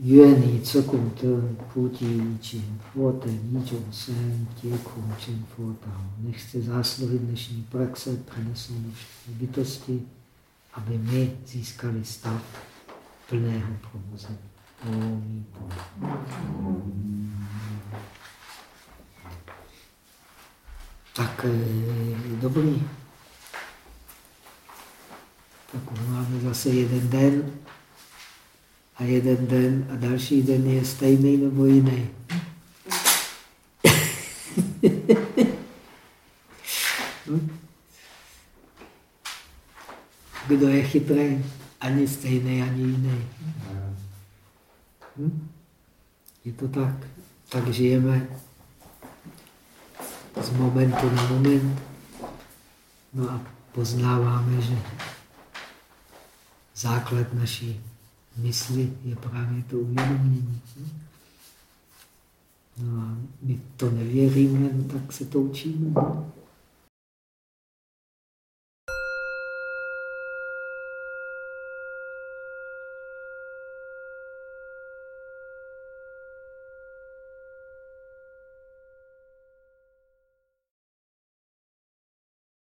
Speaker 1: om svaha. 愿你这功德普及一切，我等一众生皆空成佛道。Nech se zásluhy dnešní praxe přenesou na všechny bytosti, aby my získali stav plného probuzení. Tak dobrý. Tak máme zase jeden den a jeden den a další den je stejný nebo jiný. Kdo je chytrý? Ani stejný, ani jiný. Hm? Je to tak. Tak žijeme z momentu na moment. No a poznáváme, že základ naší mysli je právě to uvědomění. No a my to nevěříme, no tak se to učíme.